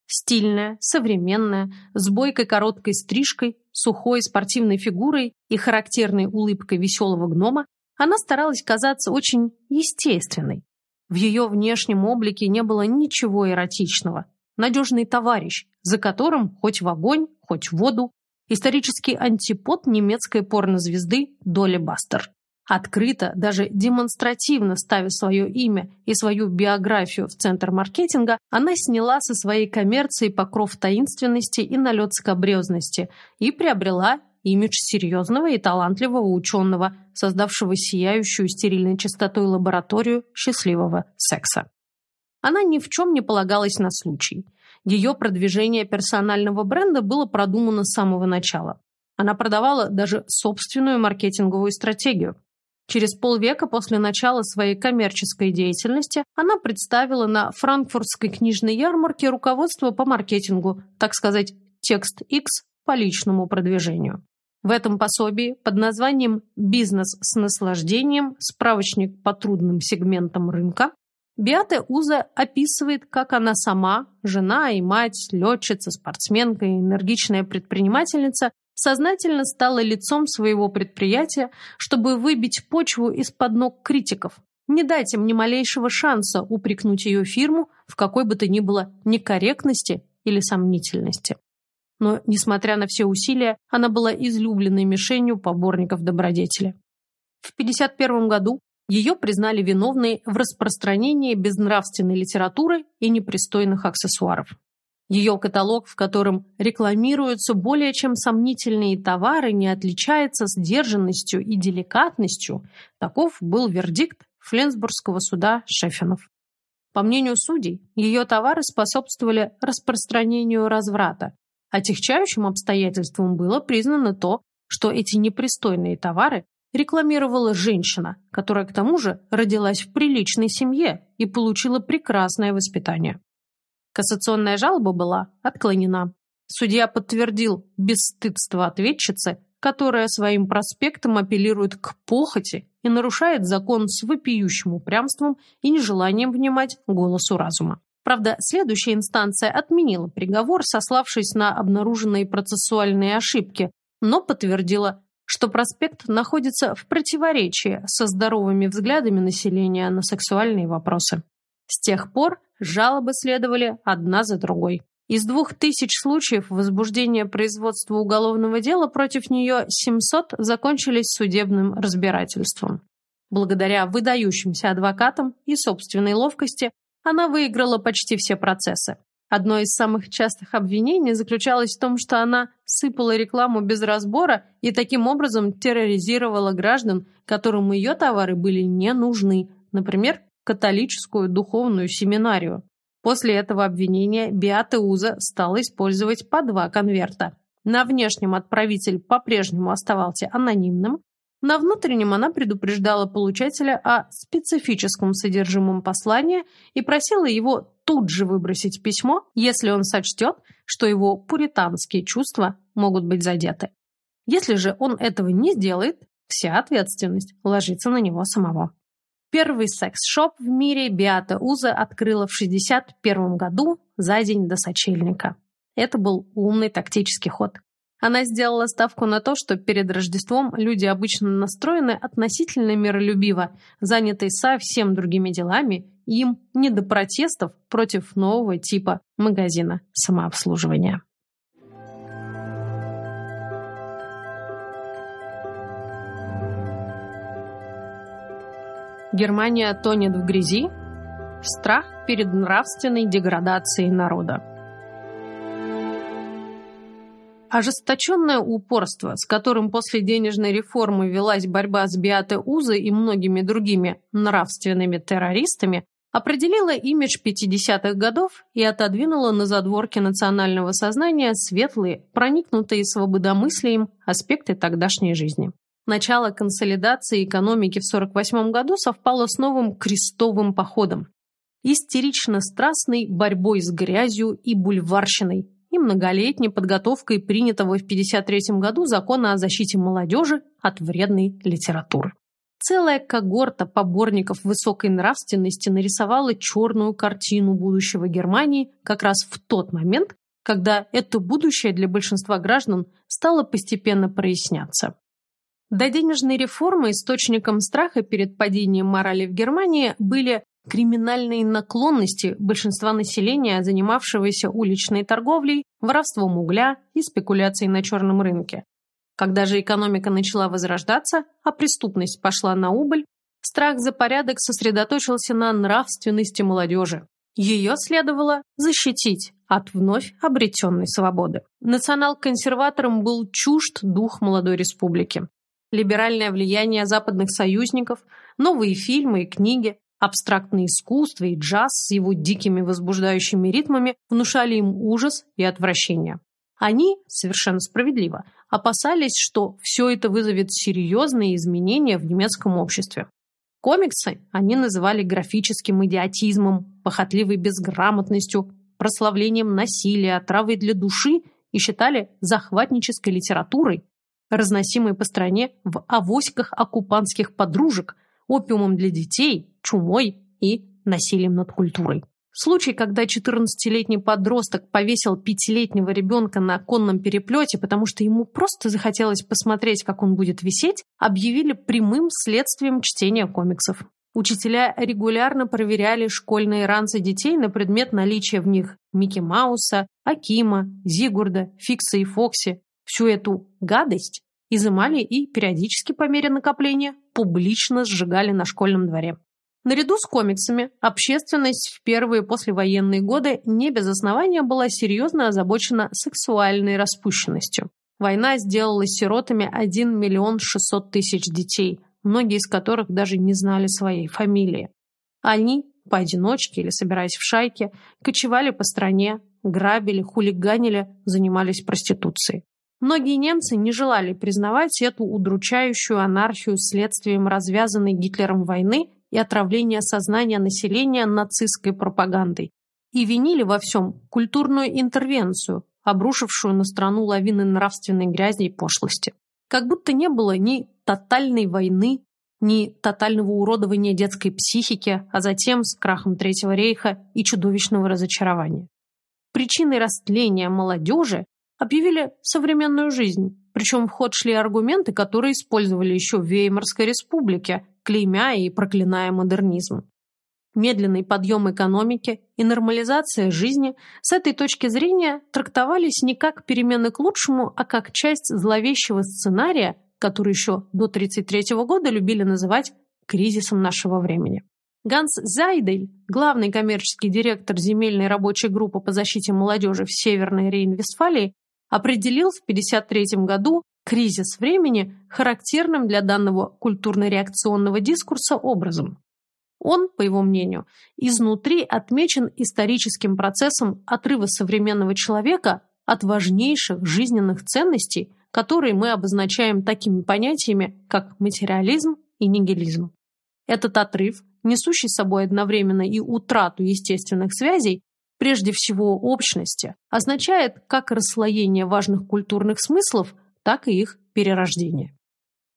Стильная, современная, с бойкой короткой стрижкой, сухой спортивной фигурой и характерной улыбкой веселого гнома, она старалась казаться очень естественной. В ее внешнем облике не было ничего эротичного. Надежный товарищ, за которым хоть в огонь, хоть в воду, исторический антипод немецкой порнозвезды Доли Бастер. Открыто, даже демонстративно ставя свое имя и свою биографию в центр маркетинга, она сняла со своей коммерции покров таинственности и налет скобрезности и приобрела имидж серьезного и талантливого ученого, создавшего сияющую стерильной чистотой лабораторию счастливого секса. Она ни в чем не полагалась на случай. Ее продвижение персонального бренда было продумано с самого начала. Она продавала даже собственную маркетинговую стратегию. Через полвека после начала своей коммерческой деятельности она представила на франкфуртской книжной ярмарке руководство по маркетингу, так сказать, текст X по личному продвижению. В этом пособии под названием «Бизнес с наслаждением. Справочник по трудным сегментам рынка» Биата Уза описывает, как она сама, жена и мать, летчица, спортсменка и энергичная предпринимательница сознательно стала лицом своего предприятия, чтобы выбить почву из-под ног критиков, не дать им ни малейшего шанса упрекнуть ее фирму в какой бы то ни было некорректности или сомнительности. Но, несмотря на все усилия, она была излюбленной мишенью поборников добродетели. В 1951 году ее признали виновной в распространении безнравственной литературы и непристойных аксессуаров. Ее каталог, в котором рекламируются более чем сомнительные товары, не отличается сдержанностью и деликатностью. Таков был вердикт Фленсбургского суда Шефенов. По мнению судей, ее товары способствовали распространению разврата. Отягчающим обстоятельством было признано то, что эти непристойные товары рекламировала женщина, которая к тому же родилась в приличной семье и получила прекрасное воспитание. Кассационная жалоба была отклонена. Судья подтвердил бесстыдство ответчицы, которая своим проспектом апеллирует к похоти и нарушает закон с вопиющим упрямством и нежеланием внимать голосу разума. Правда, следующая инстанция отменила приговор, сославшись на обнаруженные процессуальные ошибки, но подтвердила, что проспект находится в противоречии со здоровыми взглядами населения на сексуальные вопросы. С тех пор жалобы следовали одна за другой. Из двух тысяч случаев возбуждения производства уголовного дела против нее 700 закончились судебным разбирательством. Благодаря выдающимся адвокатам и собственной ловкости она выиграла почти все процессы. Одно из самых частых обвинений заключалось в том, что она сыпала рекламу без разбора и таким образом терроризировала граждан, которым ее товары были не нужны, например, католическую духовную семинарию. После этого обвинения Биата Уза стала использовать по два конверта. На внешнем отправитель по-прежнему оставался анонимным, на внутреннем она предупреждала получателя о специфическом содержимом послания и просила его тут же выбросить письмо, если он сочтет, что его пуританские чувства могут быть задеты. Если же он этого не сделает, вся ответственность ложится на него самого. Первый секс-шоп в мире Биата Уза открыла в 1961 году за день до сочельника. Это был умный тактический ход. Она сделала ставку на то, что перед Рождеством люди обычно настроены относительно миролюбиво, занятые совсем другими делами, им не до протестов против нового типа магазина самообслуживания. Германия тонет в грязи, страх перед нравственной деградацией народа. Ожесточенное упорство, с которым после денежной реформы велась борьба с Биате Узой и многими другими нравственными террористами, определило имидж 50-х годов и отодвинуло на задворки национального сознания светлые, проникнутые свободомыслием аспекты тогдашней жизни. Начало консолидации экономики в 1948 году совпало с новым крестовым походом, истерично-страстной борьбой с грязью и бульварщиной, и многолетней подготовкой принятого в 1953 году закона о защите молодежи от вредной литературы. Целая когорта поборников высокой нравственности нарисовала черную картину будущего Германии как раз в тот момент, когда это будущее для большинства граждан стало постепенно проясняться. До денежной реформы источником страха перед падением морали в Германии были криминальные наклонности большинства населения, занимавшегося уличной торговлей, воровством угля и спекуляцией на черном рынке. Когда же экономика начала возрождаться, а преступность пошла на убыль, страх за порядок сосредоточился на нравственности молодежи. Ее следовало защитить от вновь обретенной свободы. Национал-консерватором был чужд дух молодой республики. Либеральное влияние западных союзников, новые фильмы и книги, Абстрактное искусство и джаз с его дикими возбуждающими ритмами внушали им ужас и отвращение. Они, совершенно справедливо, опасались, что все это вызовет серьезные изменения в немецком обществе. Комиксы они называли графическим идиотизмом, похотливой безграмотностью, прославлением насилия, отравой для души и считали захватнической литературой, разносимой по стране в авоськах оккупантских подружек, опиумом для детей, чумой и насилием над культурой. Случай, когда 14-летний подросток повесил пятилетнего ребенка на конном переплете, потому что ему просто захотелось посмотреть, как он будет висеть, объявили прямым следствием чтения комиксов. Учителя регулярно проверяли школьные ранцы детей на предмет наличия в них Микки Мауса, Акима, Зигурда, Фикса и Фокси. Всю эту гадость изымали и периодически по мере накопления публично сжигали на школьном дворе. Наряду с комиксами, общественность в первые послевоенные годы не без основания была серьезно озабочена сексуальной распущенностью. Война сделала сиротами 1 миллион 600 тысяч детей, многие из которых даже не знали своей фамилии. Они, поодиночке или собираясь в шайке, кочевали по стране, грабили, хулиганили, занимались проституцией. Многие немцы не желали признавать эту удручающую анархию следствием развязанной Гитлером войны и отравления сознания населения нацистской пропагандой и винили во всем культурную интервенцию, обрушившую на страну лавины нравственной грязи и пошлости. Как будто не было ни тотальной войны, ни тотального уродования детской психики, а затем с крахом Третьего рейха и чудовищного разочарования. Причиной растления молодежи объявили современную жизнь, причем в ход шли аргументы, которые использовали еще в Веймарской республике, клеймя и проклиная модернизм. Медленный подъем экономики и нормализация жизни с этой точки зрения трактовались не как перемены к лучшему, а как часть зловещего сценария, который еще до 1933 года любили называть кризисом нашего времени. Ганс Зайдель, главный коммерческий директор земельной рабочей группы по защите молодежи в Северной Рейн-Вестфалии, определил в 1953 году кризис времени характерным для данного культурно-реакционного дискурса образом. Он, по его мнению, изнутри отмечен историческим процессом отрыва современного человека от важнейших жизненных ценностей, которые мы обозначаем такими понятиями, как материализм и нигилизм. Этот отрыв, несущий собой одновременно и утрату естественных связей, прежде всего общности, означает как расслоение важных культурных смыслов, так и их перерождение.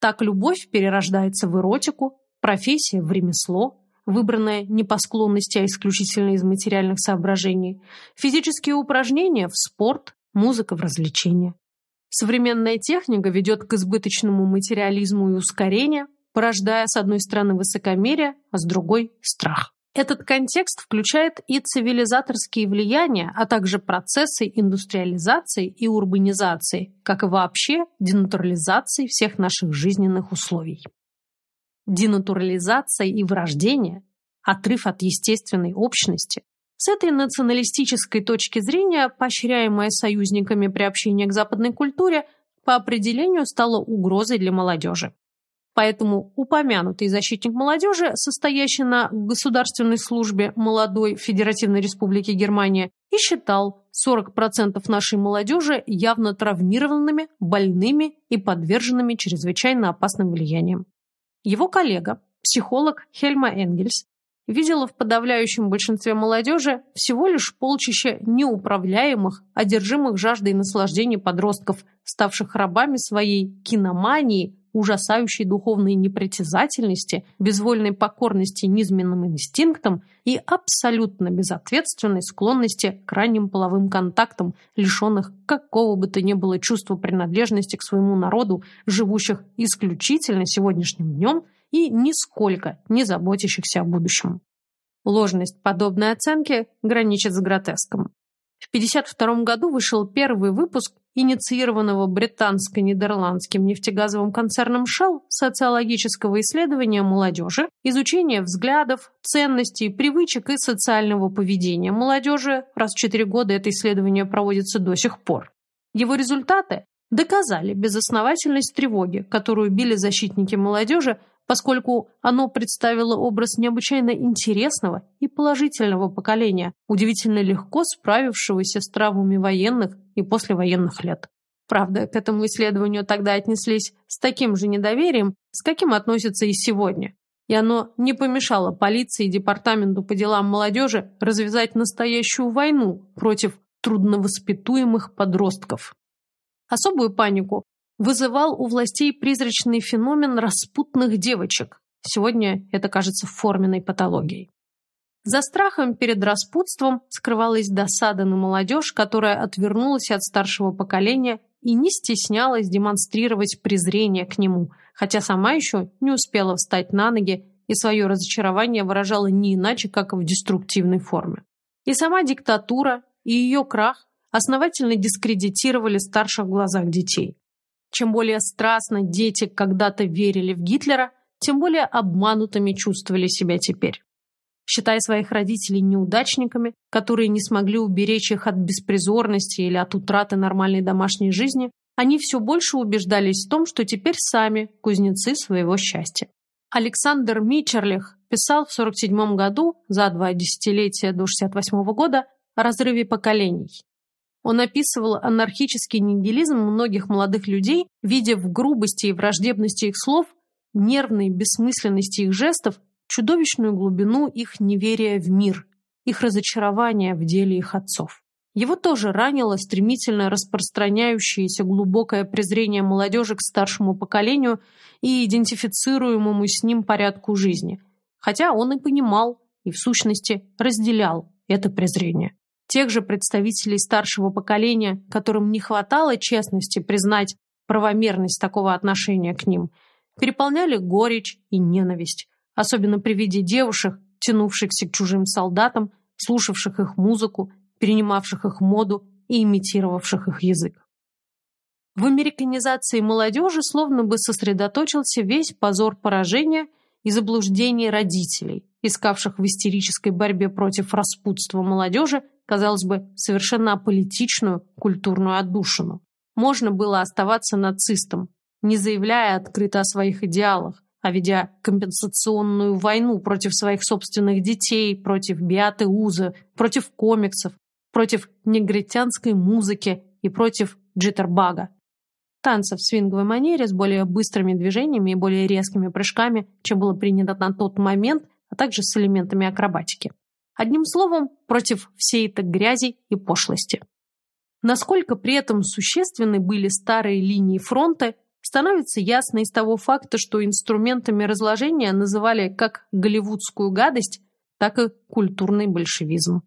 Так любовь перерождается в эротику, профессия в ремесло, выбранное не по склонности, а исключительно из материальных соображений, физические упражнения в спорт, музыка в развлечения. Современная техника ведет к избыточному материализму и ускорению, порождая с одной стороны высокомерие, а с другой – страх. Этот контекст включает и цивилизаторские влияния, а также процессы индустриализации и урбанизации, как и вообще денатурализации всех наших жизненных условий. Денатурализация и вырождение, отрыв от естественной общности, с этой националистической точки зрения, поощряемая союзниками при общении к западной культуре, по определению стала угрозой для молодежи. Поэтому упомянутый защитник молодежи, состоящий на государственной службе молодой Федеративной Республики Германия, и считал 40% нашей молодежи явно травмированными, больными и подверженными чрезвычайно опасным влияниям. Его коллега, психолог Хельма Энгельс, видела в подавляющем большинстве молодежи всего лишь полчища неуправляемых, одержимых жаждой наслаждений подростков, ставших рабами своей киномании, ужасающей духовной непритязательности, безвольной покорности низменным инстинктам и абсолютно безответственной склонности к ранним половым контактам, лишенных какого бы то ни было чувства принадлежности к своему народу, живущих исключительно сегодняшним днем – и нисколько не заботящихся о будущем. Ложность подобной оценки граничит с гротеском. В 1952 году вышел первый выпуск инициированного британско-нидерландским нефтегазовым концерном Shell социологического исследования молодежи, изучения взглядов, ценностей, привычек и социального поведения молодежи. Раз в четыре года это исследование проводится до сих пор. Его результаты доказали безосновательность тревоги, которую били защитники молодежи поскольку оно представило образ необычайно интересного и положительного поколения, удивительно легко справившегося с травмами военных и послевоенных лет. Правда, к этому исследованию тогда отнеслись с таким же недоверием, с каким относятся и сегодня. И оно не помешало полиции и департаменту по делам молодежи развязать настоящую войну против трудновоспитуемых подростков. Особую панику вызывал у властей призрачный феномен распутных девочек. Сегодня это кажется форменной патологией. За страхом перед распутством скрывалась досада на молодежь, которая отвернулась от старшего поколения и не стеснялась демонстрировать презрение к нему, хотя сама еще не успела встать на ноги и свое разочарование выражала не иначе, как в деструктивной форме. И сама диктатура, и ее крах основательно дискредитировали старших в глазах детей. Чем более страстно дети когда-то верили в Гитлера, тем более обманутыми чувствовали себя теперь. Считая своих родителей неудачниками, которые не смогли уберечь их от беспризорности или от утраты нормальной домашней жизни, они все больше убеждались в том, что теперь сами кузнецы своего счастья. Александр Мичерлих писал в 1947 году, за два десятилетия до 1968 года, о разрыве поколений. Он описывал анархический нигилизм многих молодых людей, видя в грубости и враждебности их слов, нервной бессмысленности их жестов, чудовищную глубину их неверия в мир, их разочарования в деле их отцов. Его тоже ранило стремительно распространяющееся глубокое презрение молодежи к старшему поколению и идентифицируемому с ним порядку жизни. Хотя он и понимал, и в сущности разделял это презрение. Тех же представителей старшего поколения, которым не хватало честности признать правомерность такого отношения к ним, переполняли горечь и ненависть, особенно при виде девушек, тянувшихся к чужим солдатам, слушавших их музыку перенимавших их моду и имитировавших их язык. В американизации молодежи словно бы сосредоточился весь позор поражения и заблуждений родителей, искавших в истерической борьбе против распутства молодежи, казалось бы, совершенно аполитичную культурную отдушину. Можно было оставаться нацистом, не заявляя открыто о своих идеалах, а ведя компенсационную войну против своих собственных детей, против Биаты Уза, против комиксов, против негритянской музыки и против джиттербага. Танца в свинговой манере с более быстрыми движениями и более резкими прыжками, чем было принято на тот момент, а также с элементами акробатики. Одним словом, против всей этой грязи и пошлости. Насколько при этом существенны были старые линии фронта, становится ясно из того факта, что инструментами разложения называли как голливудскую гадость, так и культурный большевизм.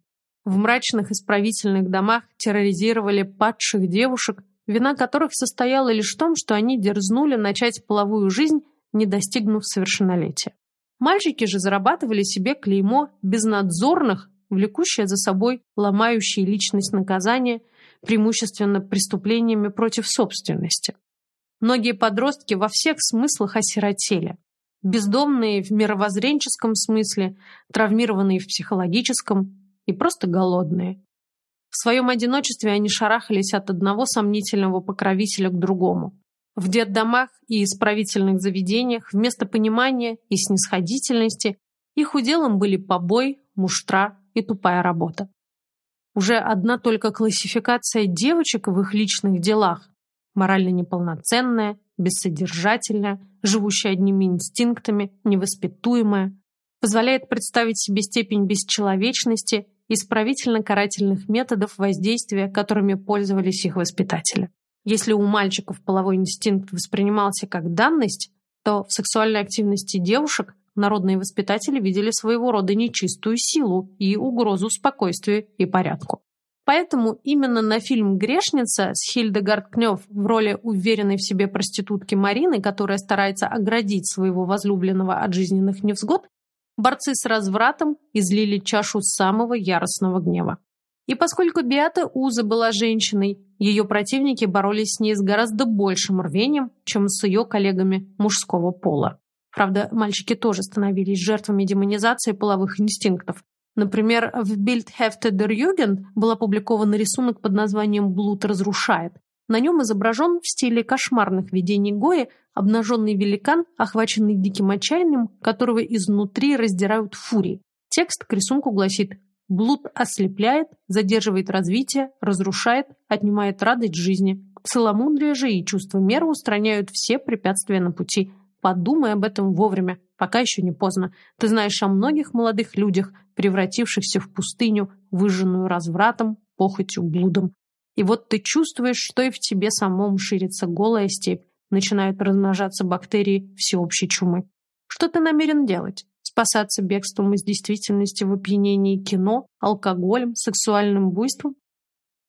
В мрачных исправительных домах терроризировали падших девушек, вина которых состояла лишь в том, что они дерзнули начать половую жизнь, не достигнув совершеннолетия. Мальчики же зарабатывали себе клеймо безнадзорных, влекущее за собой ломающие личность наказания, преимущественно преступлениями против собственности. Многие подростки во всех смыслах осиротели. Бездомные в мировоззренческом смысле, травмированные в психологическом, и просто голодные. В своем одиночестве они шарахались от одного сомнительного покровителя к другому. В детдомах и исправительных заведениях вместо понимания и снисходительности их уделом были побой, муштра и тупая работа. Уже одна только классификация девочек в их личных делах, морально неполноценная, бессодержательная, живущая одними инстинктами, невоспитуемая, позволяет представить себе степень бесчеловечности исправительно-карательных методов воздействия, которыми пользовались их воспитатели. Если у мальчиков половой инстинкт воспринимался как данность, то в сексуальной активности девушек народные воспитатели видели своего рода нечистую силу и угрозу спокойствию и порядку. Поэтому именно на фильм «Грешница» с Хильдегард Кнёв в роли уверенной в себе проститутки Марины, которая старается оградить своего возлюбленного от жизненных невзгод, борцы с развратом излили чашу самого яростного гнева. И поскольку Биата Уза была женщиной, ее противники боролись с ней с гораздо большим рвением, чем с ее коллегами мужского пола. Правда, мальчики тоже становились жертвами демонизации половых инстинктов. Например, в Bildhefte der Jugend был опубликован рисунок под названием «Блуд разрушает». На нем изображен в стиле кошмарных видений Гои обнаженный великан, охваченный диким отчаянием, которого изнутри раздирают фурии. Текст к рисунку гласит «Блуд ослепляет, задерживает развитие, разрушает, отнимает радость жизни. Целомудрие же и чувство меры устраняют все препятствия на пути. Подумай об этом вовремя, пока еще не поздно. Ты знаешь о многих молодых людях, превратившихся в пустыню, выжженную развратом, похотью, блудом. И вот ты чувствуешь, что и в тебе самом ширится голая степь, начинают размножаться бактерии всеобщей чумы. Что ты намерен делать? Спасаться бегством из действительности в опьянении кино, алкоголем, сексуальным буйством?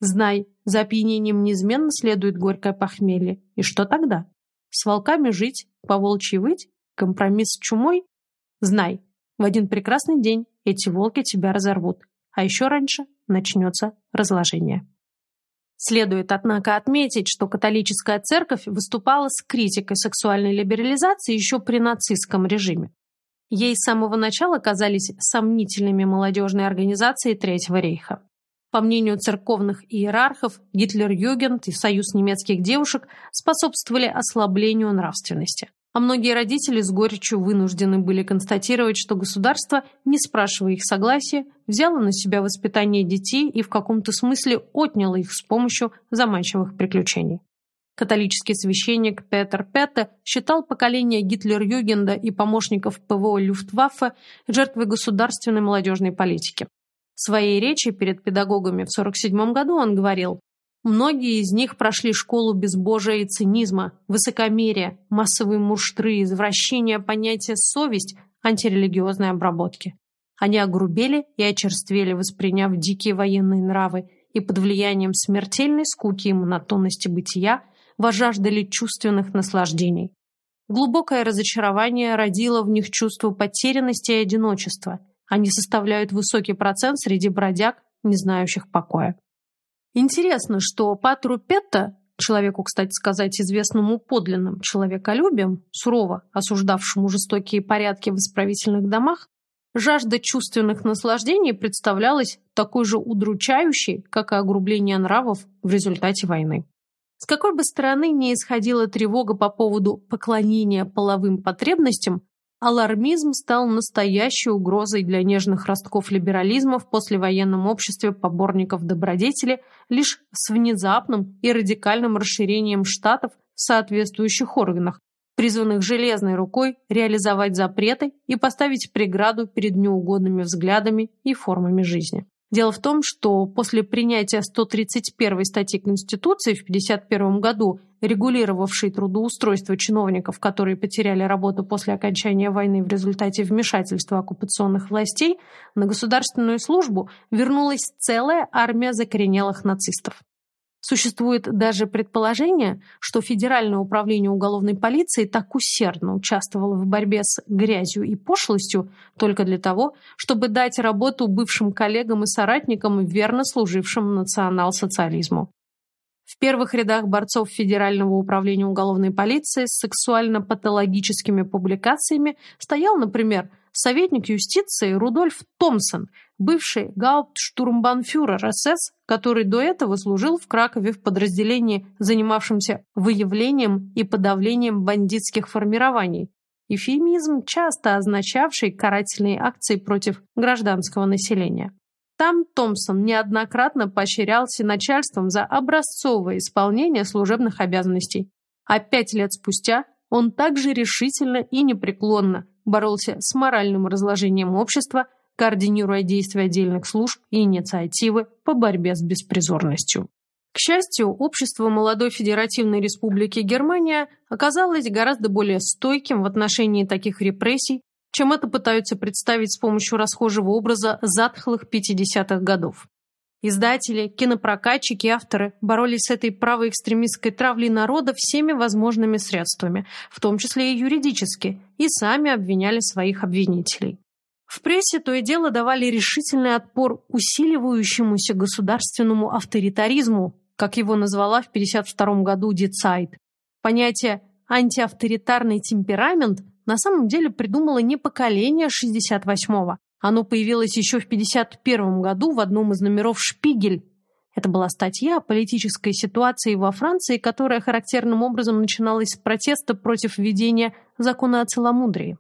Знай, за опьянением неизменно следует горькое похмелье. И что тогда? С волками жить, по волчьи выть? Компромисс с чумой? Знай, в один прекрасный день эти волки тебя разорвут, а еще раньше начнется разложение. Следует, однако, отметить, что католическая церковь выступала с критикой сексуальной либерализации еще при нацистском режиме. Ей с самого начала казались сомнительными молодежные организации Третьего рейха. По мнению церковных иерархов, Гитлер-Югент и Союз немецких девушек способствовали ослаблению нравственности а многие родители с горечью вынуждены были констатировать, что государство, не спрашивая их согласия, взяло на себя воспитание детей и в каком-то смысле отняло их с помощью заманчивых приключений. Католический священник Петер Петте считал поколение Гитлер-Югенда и помощников ПВО Люфтваффе жертвой государственной молодежной политики. В своей речи перед педагогами в 1947 году он говорил, Многие из них прошли школу безбожия и цинизма, высокомерия, массовые муштры, извращения понятия «совесть», антирелигиозной обработки. Они огрубели и очерствели, восприняв дикие военные нравы, и под влиянием смертельной скуки и монотонности бытия вожаждали чувственных наслаждений. Глубокое разочарование родило в них чувство потерянности и одиночества. Они составляют высокий процент среди бродяг, не знающих покоя. Интересно, что Патру Петта, человеку, кстати сказать, известному подлинным человеколюбием, сурово осуждавшему жестокие порядки в исправительных домах, жажда чувственных наслаждений представлялась такой же удручающей, как и огрубление нравов в результате войны. С какой бы стороны ни исходила тревога по поводу поклонения половым потребностям, алармизм стал настоящей угрозой для нежных ростков либерализма в послевоенном обществе поборников добродетели лишь с внезапным и радикальным расширением штатов в соответствующих органах, призванных железной рукой реализовать запреты и поставить преграду перед неугодными взглядами и формами жизни. Дело в том, что после принятия 131 статьи Конституции в 1951 году, регулировавшей трудоустройство чиновников, которые потеряли работу после окончания войны в результате вмешательства оккупационных властей, на государственную службу вернулась целая армия закоренелых нацистов. Существует даже предположение, что Федеральное управление уголовной полиции так усердно участвовало в борьбе с грязью и пошлостью только для того, чтобы дать работу бывшим коллегам и соратникам, верно служившим национал-социализму. В первых рядах борцов Федерального управления уголовной полиции с сексуально-патологическими публикациями стоял, например, советник юстиции Рудольф Томпсон, бывший гауптштурмбанфюрер СС, который до этого служил в Кракове в подразделении, занимавшемся выявлением и подавлением бандитских формирований. Эфемизм, часто означавший карательные акции против гражданского населения. Там Томпсон неоднократно поощрялся начальством за образцовое исполнение служебных обязанностей. А пять лет спустя он также решительно и непреклонно боролся с моральным разложением общества, координируя действия отдельных служб и инициативы по борьбе с беспризорностью. К счастью, общество молодой федеративной республики Германия оказалось гораздо более стойким в отношении таких репрессий, чем это пытаются представить с помощью расхожего образа затхлых 50-х годов. Издатели, кинопрокатчики, авторы боролись с этой правоэкстремистской травлей народа всеми возможными средствами, в том числе и юридически, и сами обвиняли своих обвинителей. В прессе то и дело давали решительный отпор усиливающемуся государственному авторитаризму, как его назвала в 1952 году Дицайт. Понятие «антиавторитарный темперамент» на самом деле придумало не поколение 68-го, оно появилось еще в 1951 году в одном из номеров «Шпигель». Это была статья о политической ситуации во Франции, которая характерным образом начиналась с протеста против введения закона о целомудрии.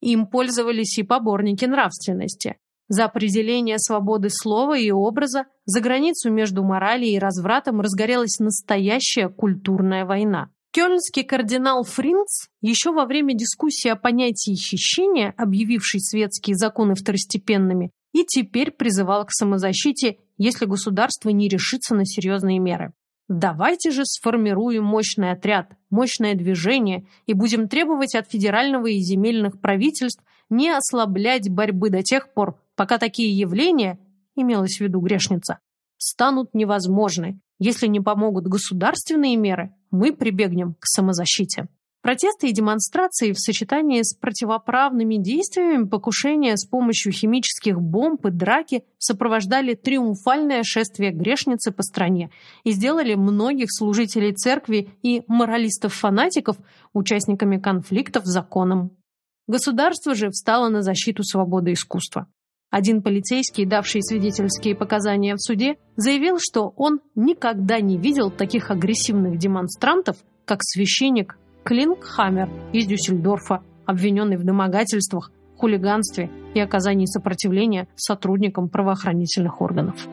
Им пользовались и поборники нравственности. За определение свободы слова и образа за границу между моралью и развратом разгорелась настоящая культурная война. Кёльнский кардинал Фринц еще во время дискуссии о понятии хищения, объявивший светские законы второстепенными, и теперь призывал к самозащите, если государство не решится на серьезные меры. Давайте же сформируем мощный отряд, мощное движение и будем требовать от федерального и земельных правительств не ослаблять борьбы до тех пор, пока такие явления, имелось в виду грешница, станут невозможны. Если не помогут государственные меры, мы прибегнем к самозащите. Протесты и демонстрации в сочетании с противоправными действиями покушения с помощью химических бомб и драки сопровождали триумфальное шествие грешницы по стране и сделали многих служителей церкви и моралистов-фанатиков участниками конфликтов законом. Государство же встало на защиту свободы искусства. Один полицейский, давший свидетельские показания в суде, заявил, что он никогда не видел таких агрессивных демонстрантов, как священник Клингхаммер из Дюссельдорфа, обвиненный в домогательствах, хулиганстве и оказании сопротивления сотрудникам правоохранительных органов.